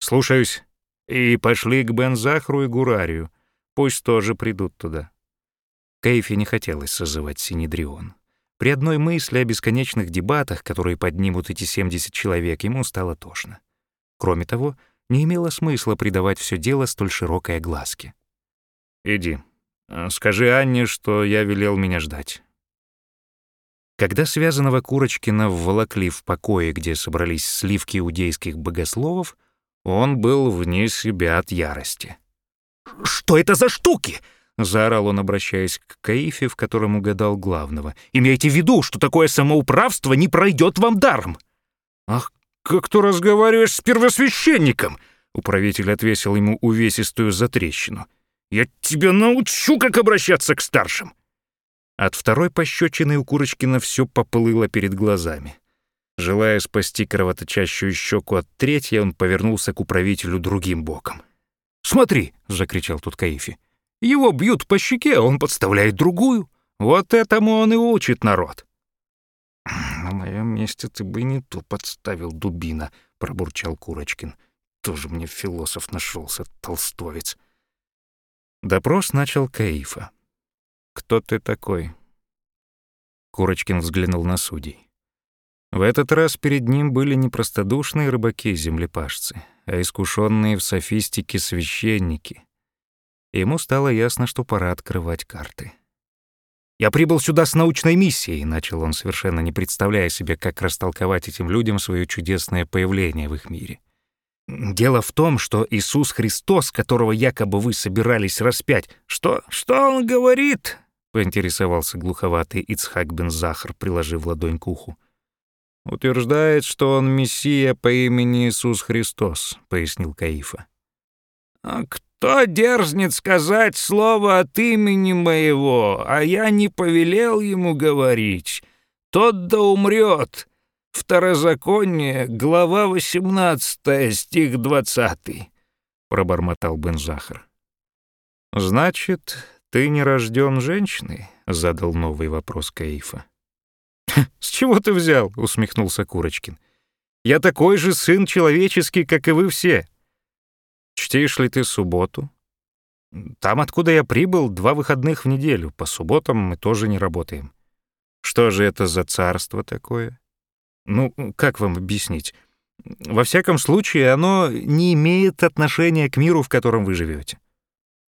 «Слушаюсь. И пошли к Бензахру и Гурарию. Пусть тоже придут туда». Кайфе не хотелось созывать Синедрион. При одной мысли о бесконечных дебатах, которые поднимут эти 70 человек, ему стало тошно. Кроме того, не имело смысла придавать все дело столь широкой огласке. «Иди, а, скажи Анне, что я велел меня ждать». Когда связанного Курочкина вволокли в покое, где собрались сливки иудейских богословов, он был вне себя от ярости. «Что это за штуки?» Заорал он, обращаясь к Каифе, в котором угадал главного. «Имейте в виду, что такое самоуправство не пройдет вам даром!» «Ах, как ты разговариваешь с первосвященником!» Управитель отвесил ему увесистую затрещину. «Я тебя научу, как обращаться к старшим!» От второй пощечины у Курочкина все поплыло перед глазами. Желая спасти кровоточащую щеку от третьей, он повернулся к управителю другим боком. «Смотри!» — закричал тут Каифи. Его бьют по щеке, а он подставляет другую. Вот этому он и учит народ. «На моем месте ты бы не ту подставил, дубина», — пробурчал Курочкин. «Тоже мне философ нашелся, толстовец». Допрос начал Каифа. «Кто ты такой?» Курочкин взглянул на судей. В этот раз перед ним были не простодушные рыбаки-землепашцы, а искушенные в софистике священники — Ему стало ясно, что пора открывать карты. Я прибыл сюда с научной миссией, начал он, совершенно не представляя себе, как растолковать этим людям свое чудесное появление в их мире. Дело в том, что Иисус Христос, которого якобы вы собирались распять, что что он говорит? поинтересовался глуховатый Ицхак бен Захар, приложив ладонь к уху. Утверждает, что он мессия по имени Иисус Христос, пояснил Каифа. А кто дерзнет сказать слово от имени моего, а я не повелел ему говорить, тот да умрет. Второзаконие, глава 18, стих 20. Пробормотал Бен Захар. Значит, ты не рожден женщиной? Задал новый вопрос Каифа. «С чего ты взял?» — усмехнулся Курочкин. «Я такой же сын человеческий, как и вы все. Чтишь ли ты субботу? Там, откуда я прибыл, два выходных в неделю. По субботам мы тоже не работаем. Что же это за царство такое? Ну, как вам объяснить? Во всяком случае, оно не имеет отношения к миру, в котором вы живете.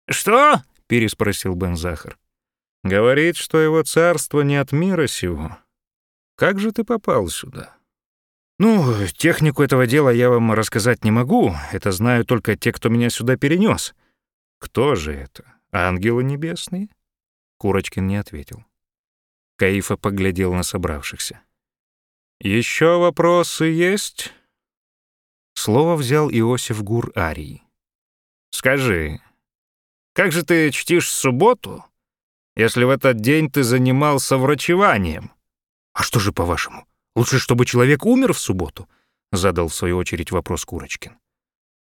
«Что?» — переспросил Бен Захар. «Говорит, что его царство не от мира сего. Как же ты попал сюда? Ну, технику этого дела я вам рассказать не могу. Это знают только те, кто меня сюда перенес. Кто же это? Ангелы небесные? Курочкин не ответил. Каифа поглядел на собравшихся. Еще вопросы есть? Слово взял Иосиф Гур Арий. Скажи, как же ты чтишь субботу, если в этот день ты занимался врачеванием? «А что же, по-вашему, лучше, чтобы человек умер в субботу?» — задал в свою очередь вопрос Курочкин.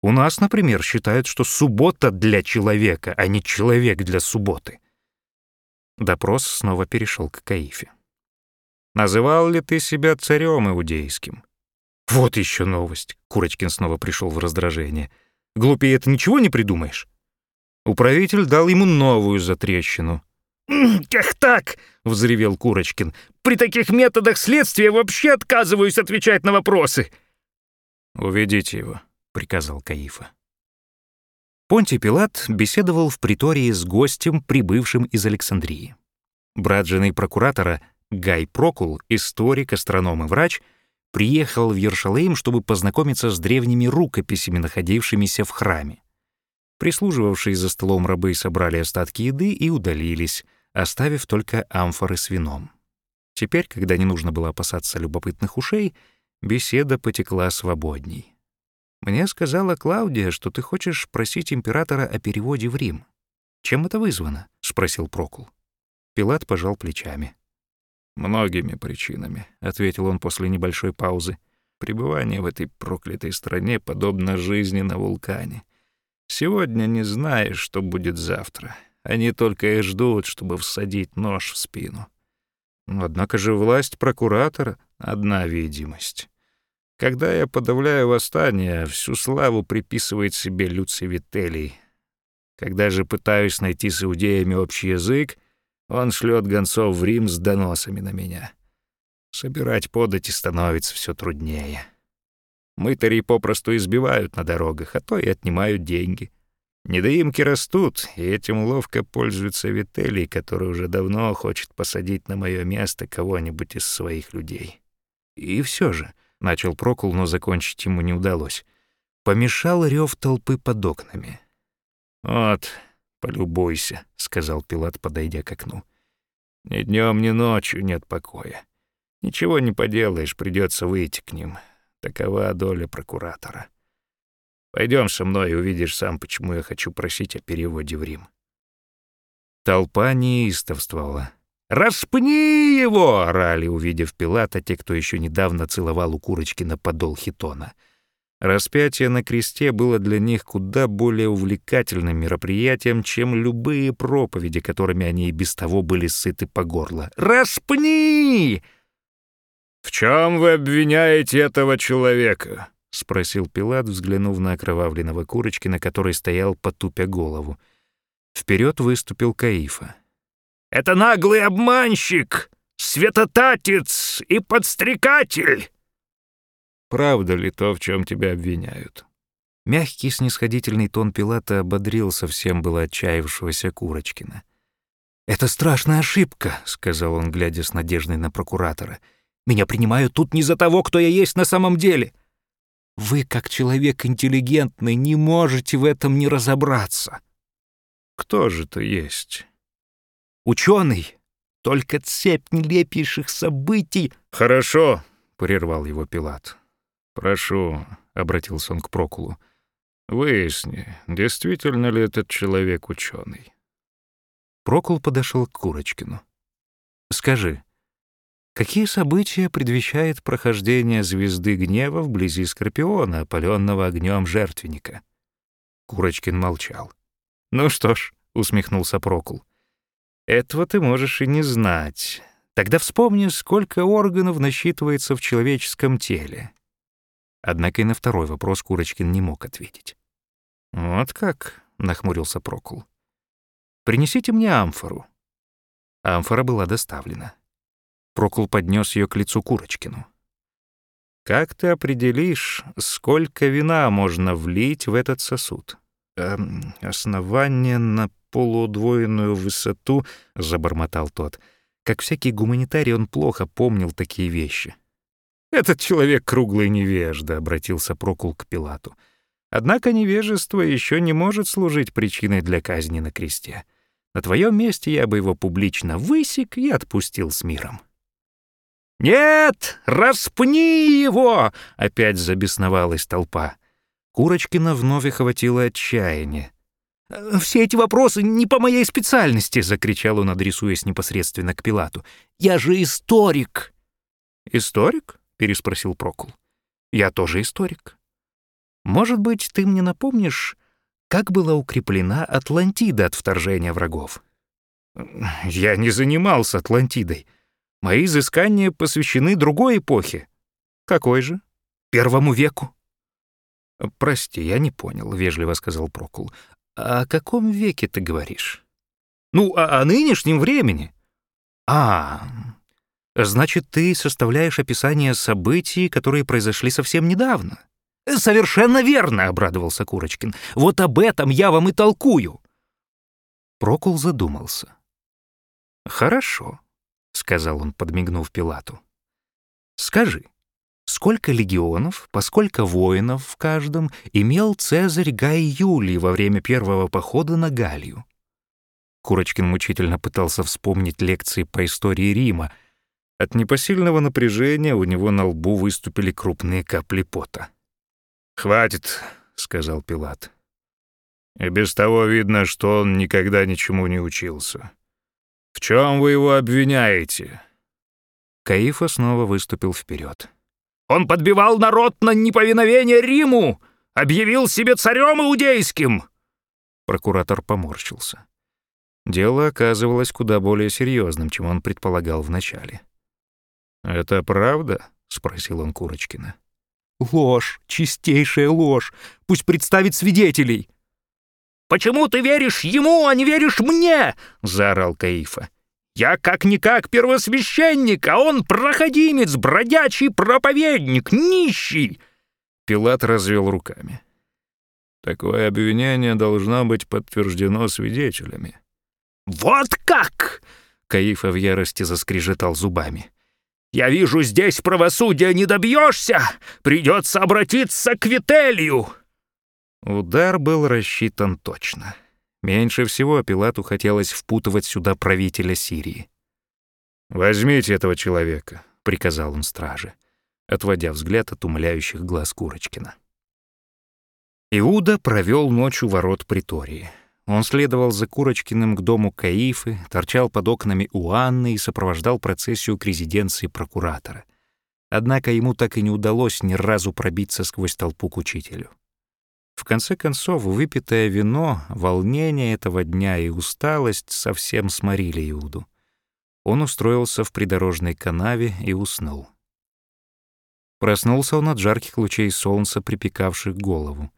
«У нас, например, считают, что суббота для человека, а не человек для субботы». Допрос снова перешел к Каифе. «Называл ли ты себя царем иудейским?» «Вот еще новость!» — Курочкин снова пришел в раздражение. «Глупее это ничего не придумаешь?» Управитель дал ему новую затрещину. «Как так?» — взревел Курочкин. «При таких методах следствия вообще отказываюсь отвечать на вопросы». «Уведите его», — приказал Каифа. Понтий Пилат беседовал в притории с гостем, прибывшим из Александрии. Брат жены прокуратора Гай Прокул, историк, астроном и врач, приехал в Ершалаим, чтобы познакомиться с древними рукописями, находившимися в храме. Прислуживавшие за столом рабы собрали остатки еды и удалились, оставив только амфоры с вином. Теперь, когда не нужно было опасаться любопытных ушей, беседа потекла свободней. «Мне сказала Клаудия, что ты хочешь просить императора о переводе в Рим. Чем это вызвано?» — спросил Прокул. Пилат пожал плечами. «Многими причинами», — ответил он после небольшой паузы. «Пребывание в этой проклятой стране подобно жизни на вулкане. Сегодня не знаешь, что будет завтра. Они только и ждут, чтобы всадить нож в спину. Однако же власть прокуратора — одна видимость. Когда я подавляю восстание, всю славу приписывает себе Люций Вителий. Когда же пытаюсь найти с иудеями общий язык, он шлет гонцов в Рим с доносами на меня. Собирать подати становится все труднее. Мытари попросту избивают на дорогах, а то и отнимают деньги. Недоимки растут, и этим ловко пользуется Вителий, который уже давно хочет посадить на мое место кого-нибудь из своих людей. И все же, — начал Прокул, но закончить ему не удалось, помешал рев толпы под окнами. «Вот, полюбуйся», — сказал Пилат, подойдя к окну. «Ни днем, ни ночью нет покоя. Ничего не поделаешь, придется выйти к ним. Такова доля прокуратора». Пойдем со мной и увидишь сам, почему я хочу просить о переводе в Рим». Толпа неистовствовала. «Распни его!» — орали, увидев Пилата, те, кто еще недавно целовал у курочки на подол хитона. Распятие на кресте было для них куда более увлекательным мероприятием, чем любые проповеди, которыми они и без того были сыты по горло. «Распни!» «В чем вы обвиняете этого человека?» — спросил Пилат, взглянув на окровавленного Курочкина, который стоял, потупя голову. Вперед выступил Каифа. «Это наглый обманщик, светотатец и подстрекатель!» «Правда ли то, в чем тебя обвиняют?» Мягкий снисходительный тон Пилата ободрил совсем было отчаявшегося Курочкина. «Это страшная ошибка», — сказал он, глядя с надеждой на прокуратора. «Меня принимают тут не за того, кто я есть на самом деле. Вы, как человек интеллигентный, не можете в этом не разобраться». «Кто же ты есть?» «Ученый. Только цепь нелепейших событий...» «Хорошо», — прервал его Пилат. «Прошу», — обратился он к Прокулу, — «выясни, действительно ли этот человек ученый. Прокул подошел к Курочкину. «Скажи, какие события предвещает прохождение звезды гнева вблизи Скорпиона, опаленного огнем жертвенника?» Курочкин молчал. «Ну что ж», — усмехнулся Прокул, — «этого ты можешь и не знать. Тогда вспомни, сколько органов насчитывается в человеческом теле». Однако и на второй вопрос Курочкин не мог ответить. «Вот как?» — нахмурился Прокул. Принесите мне амфору». Амфора была доставлена. Прокул поднес ее к лицу Курочкину. «Как ты определишь, сколько вина можно влить в этот сосуд?» эм, «Основание на полуудвоенную высоту», — забормотал тот. Как всякий гуманитарий, он плохо помнил такие вещи. «Этот человек круглый невежда», — обратился Прокул к Пилату. «Однако невежество еще не может служить причиной для казни на кресте. На твоем месте я бы его публично высек и отпустил с миром. «Нет, распни его!» — опять забесновалась толпа. Курочкина вновь охватило отчаяние. «Все эти вопросы не по моей специальности!» — закричал он, адресуясь непосредственно к Пилату. «Я же историк!» «Историк?» — переспросил Прокул. «Я тоже историк. Может быть, ты мне напомнишь, как была укреплена Атлантида от вторжения врагов. Я не занимался Атлантидой. Мои изыскания посвящены другой эпохе. Какой же? Первому веку. Прости, я не понял, вежливо сказал Прокул. О каком веке ты говоришь? Ну, о, о нынешнем времени. А, значит, ты составляешь описание событий, которые произошли совсем недавно. «Совершенно верно», — обрадовался Курочкин. «Вот об этом я вам и толкую». Прокул задумался. «Хорошо», — сказал он, подмигнув Пилату. «Скажи, сколько легионов, поскольку воинов в каждом имел Цезарь Гай Юлий во время первого похода на Галлию?» Курочкин мучительно пытался вспомнить лекции по истории Рима. От непосильного напряжения у него на лбу выступили крупные капли пота. «Хватит», — сказал Пилат. «И без того видно, что он никогда ничему не учился. В чем вы его обвиняете?» Каифа снова выступил вперед. «Он подбивал народ на неповиновение Риму! Объявил себе царем иудейским!» Прокуратор поморщился. Дело оказывалось куда более серьезным, чем он предполагал вначале. «Это правда?» — спросил он Курочкина. Ложь, чистейшая ложь. Пусть представит свидетелей. «Почему ты веришь ему, а не веришь мне?» — заорал Каифа. «Я как-никак первосвященник, а он проходимец, бродячий проповедник, нищий!» Пилат развел руками. Такое обвинение должно быть подтверждено свидетелями. «Вот как!» — Каифа в ярости заскрежетал зубами. Я вижу, здесь правосудия не добьешься. Придется обратиться к Вителию». Удар был рассчитан точно. Меньше всего Пилату хотелось впутывать сюда правителя Сирии. «Возьмите этого человека», — приказал он страже, отводя взгляд от умоляющих глаз Курочкина. Иуда провел ночь у ворот притории. Он следовал за Курочкиным к дому Каифы, торчал под окнами у Анны и сопровождал процессию к резиденции прокуратора. Однако ему так и не удалось ни разу пробиться сквозь толпу к учителю. В конце концов, выпитое вино, волнение этого дня и усталость совсем сморили Иуду. Он устроился в придорожной канаве и уснул. Проснулся он от жарких лучей солнца, припекавших голову.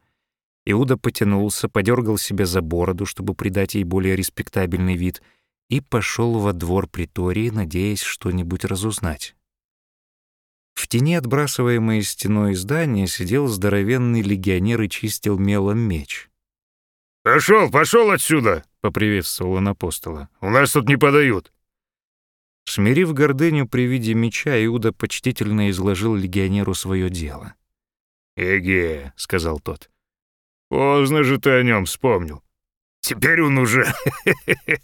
Иуда потянулся, подергал себя за бороду, чтобы придать ей более респектабельный вид, и пошел во двор притории, надеясь что-нибудь разузнать. В тени, отбрасываемой стеной здания, сидел здоровенный легионер и чистил мелом меч. «Пошел, пошел отсюда!» — поприветствовал он апостола. «У нас тут не подают». Смирив гордыню при виде меча, Иуда почтительно изложил легионеру свое дело. «Эге», — сказал тот, — «поздно же ты о нем вспомнил. Теперь он уже...»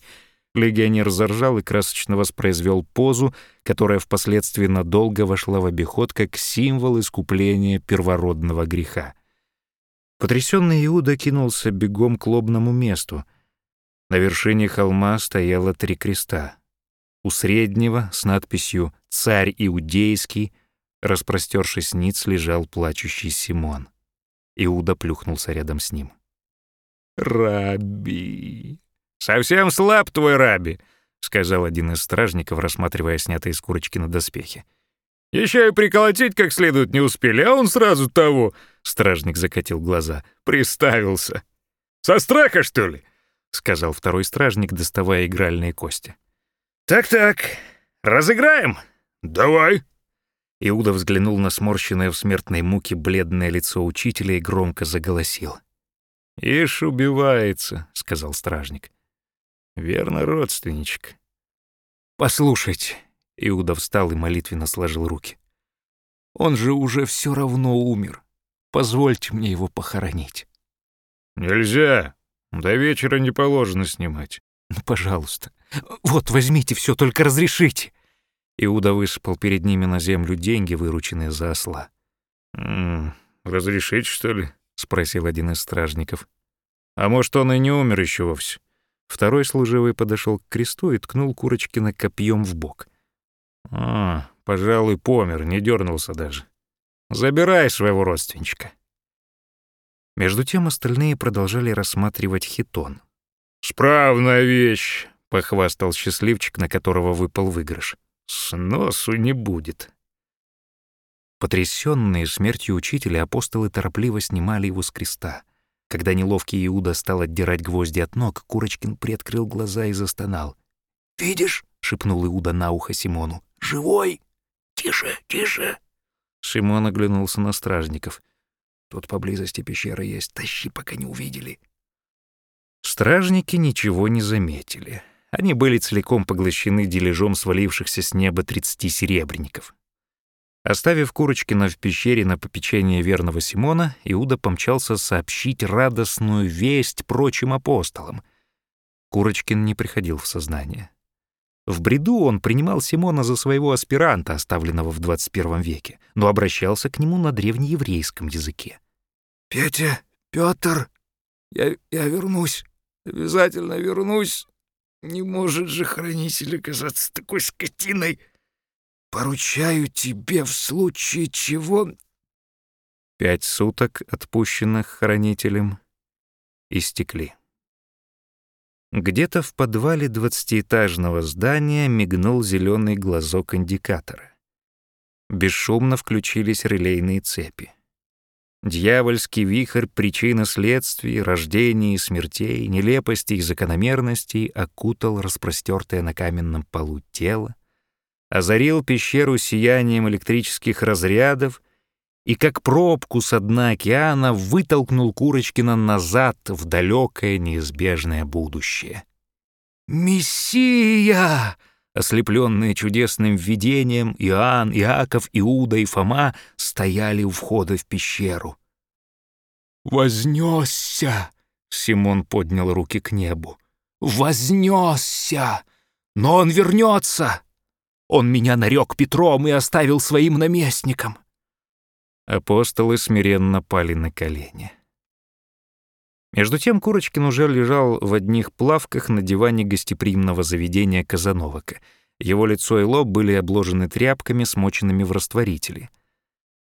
Легионер заржал и красочно воспроизвел позу, которая впоследствии надолго вошла в обиход как символ искупления первородного греха. Потрясенный Иуда кинулся бегом к лобному месту. На вершине холма стояло три креста. У среднего с надписью «Царь Иудейский» распростершись ниц, лежал плачущий Симон. Иуда плюхнулся рядом с ним. «Раби!» «Совсем слаб твой раби», — сказал один из стражников, рассматривая снятые с курочки на доспехи. «Еще и приколотить как следует не успели, а он сразу того...» Стражник закатил глаза. «Приставился. Со страха, что ли?» — сказал второй стражник, доставая игральные кости. «Так-так, разыграем?» «Давай!» Иуда взглянул на сморщенное в смертной муке бледное лицо учителя и громко заголосил. «Ишь, убивается», — сказал стражник. Верно, родственничек. Послушайте, Иуда встал и молитвенно сложил руки. Он же уже все равно умер. Позвольте мне его похоронить. Нельзя. До вечера не положено снимать. Ну, пожалуйста. Вот, возьмите все, только разрешите. Иуда высыпал перед ними на землю деньги, вырученные за осла. «М -м, «Разрешить, что ли?» — спросил один из стражников. «А может, он и не умер еще вовсе?» Второй служивый подошел к кресту и ткнул Курочкина копьем в бок. «А, пожалуй, помер, не дернулся даже. Забирай своего родственничка». Между тем остальные продолжали рассматривать хитон. «Справная вещь», — похвастал счастливчик, на которого выпал выигрыш. «Сносу не будет». Потрясенные смертью учителя, апостолы торопливо снимали его с креста — когда неловкий Иуда стал отдирать гвозди от ног, Курочкин приоткрыл глаза и застонал. «Видишь?» — шепнул Иуда на ухо Симону. «Живой! Тише, тише!» Симон оглянулся на стражников. «Тут поблизости пещера есть, тащи, пока не увидели». Стражники ничего не заметили. Они были целиком поглощены дележом свалившихся с неба тридцати серебряников. Оставив Курочкина в пещере на попечение верного Симона, Иуда помчался сообщить радостную весть прочим апостолам. Курочкин не приходил в сознание. В бреду он принимал Симона за своего аспиранта, оставленного в 21 веке, но обращался к нему на древнееврейском языке. «Петя, Пётр, я, я вернусь, обязательно вернусь. Не может же хранитель оказаться такой скотиной!» Поручаю тебе в случае чего...» Пять суток, отпущенных хранителем, истекли. Где-то в подвале двадцатиэтажного здания мигнул зеленый глазок индикатора. Бесшумно включились релейные цепи. Дьявольский вихрь причины следствий, рождений и смертей, нелепостей и закономерностей окутал распростертое на каменном полу тело, озарил пещеру сиянием электрических разрядов и как пробку со дна океана вытолкнул Курочкина назад в далекое неизбежное будущее. «Мессия!» Ослепленные чудесным видением, Иоанн, Иаков, Иуда и Фома стояли у входа в пещеру. «Вознесся!» — Симон поднял руки к небу. «Вознесся! Но он вернется!» Он меня нарек Петром и оставил своим наместником». Апостолы смиренно пали на колени. Между тем Курочкин уже лежал в одних плавках на диване гостеприимного заведения Казановока. Его лицо и лоб были обложены тряпками, смоченными в растворителе.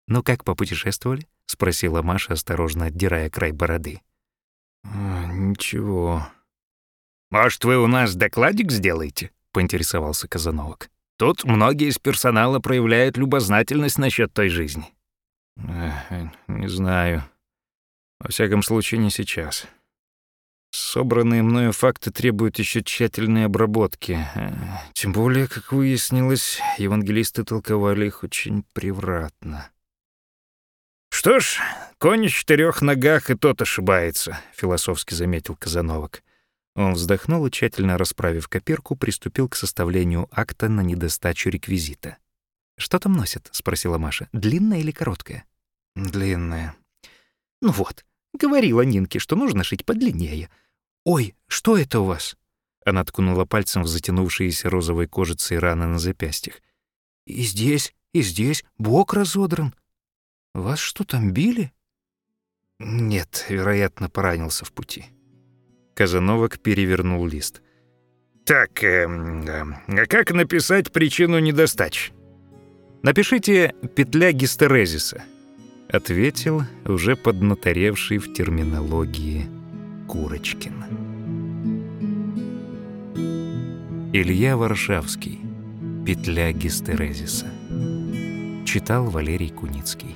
«Ну как попутешествовали?» — спросила Маша, осторожно отдирая край бороды. «А, «Ничего». «Может, вы у нас докладик сделаете?» — поинтересовался Казановок. Тут многие из персонала проявляют любознательность насчет той жизни. Эх, не знаю. Во всяком случае, не сейчас. Собранные мною факты требуют еще тщательной обработки. Тем более, как выяснилось, евангелисты толковали их очень превратно. «Что ж, конь в четырех ногах и тот ошибается», — философски заметил Казановок. Он вздохнул и, тщательно расправив копирку, приступил к составлению акта на недостачу реквизита. «Что там носят?» — спросила Маша. «Длинное или короткое?» «Длинное». «Ну вот, говорила Нинке, что нужно шить подлиннее. Ой, что это у вас?» Она ткнула пальцем в затянувшиеся розовой кожицей раны на запястьях. «И здесь, и здесь бок разодран. Вас что, там били?» «Нет, вероятно, поранился в пути». Казановок перевернул лист. «Так, э, а как написать причину недостач?» «Напишите «петля гистерезиса», — ответил уже поднаторевший в терминологии Курочкин. Илья Варшавский. «Петля гистерезиса». Читал Валерий Куницкий.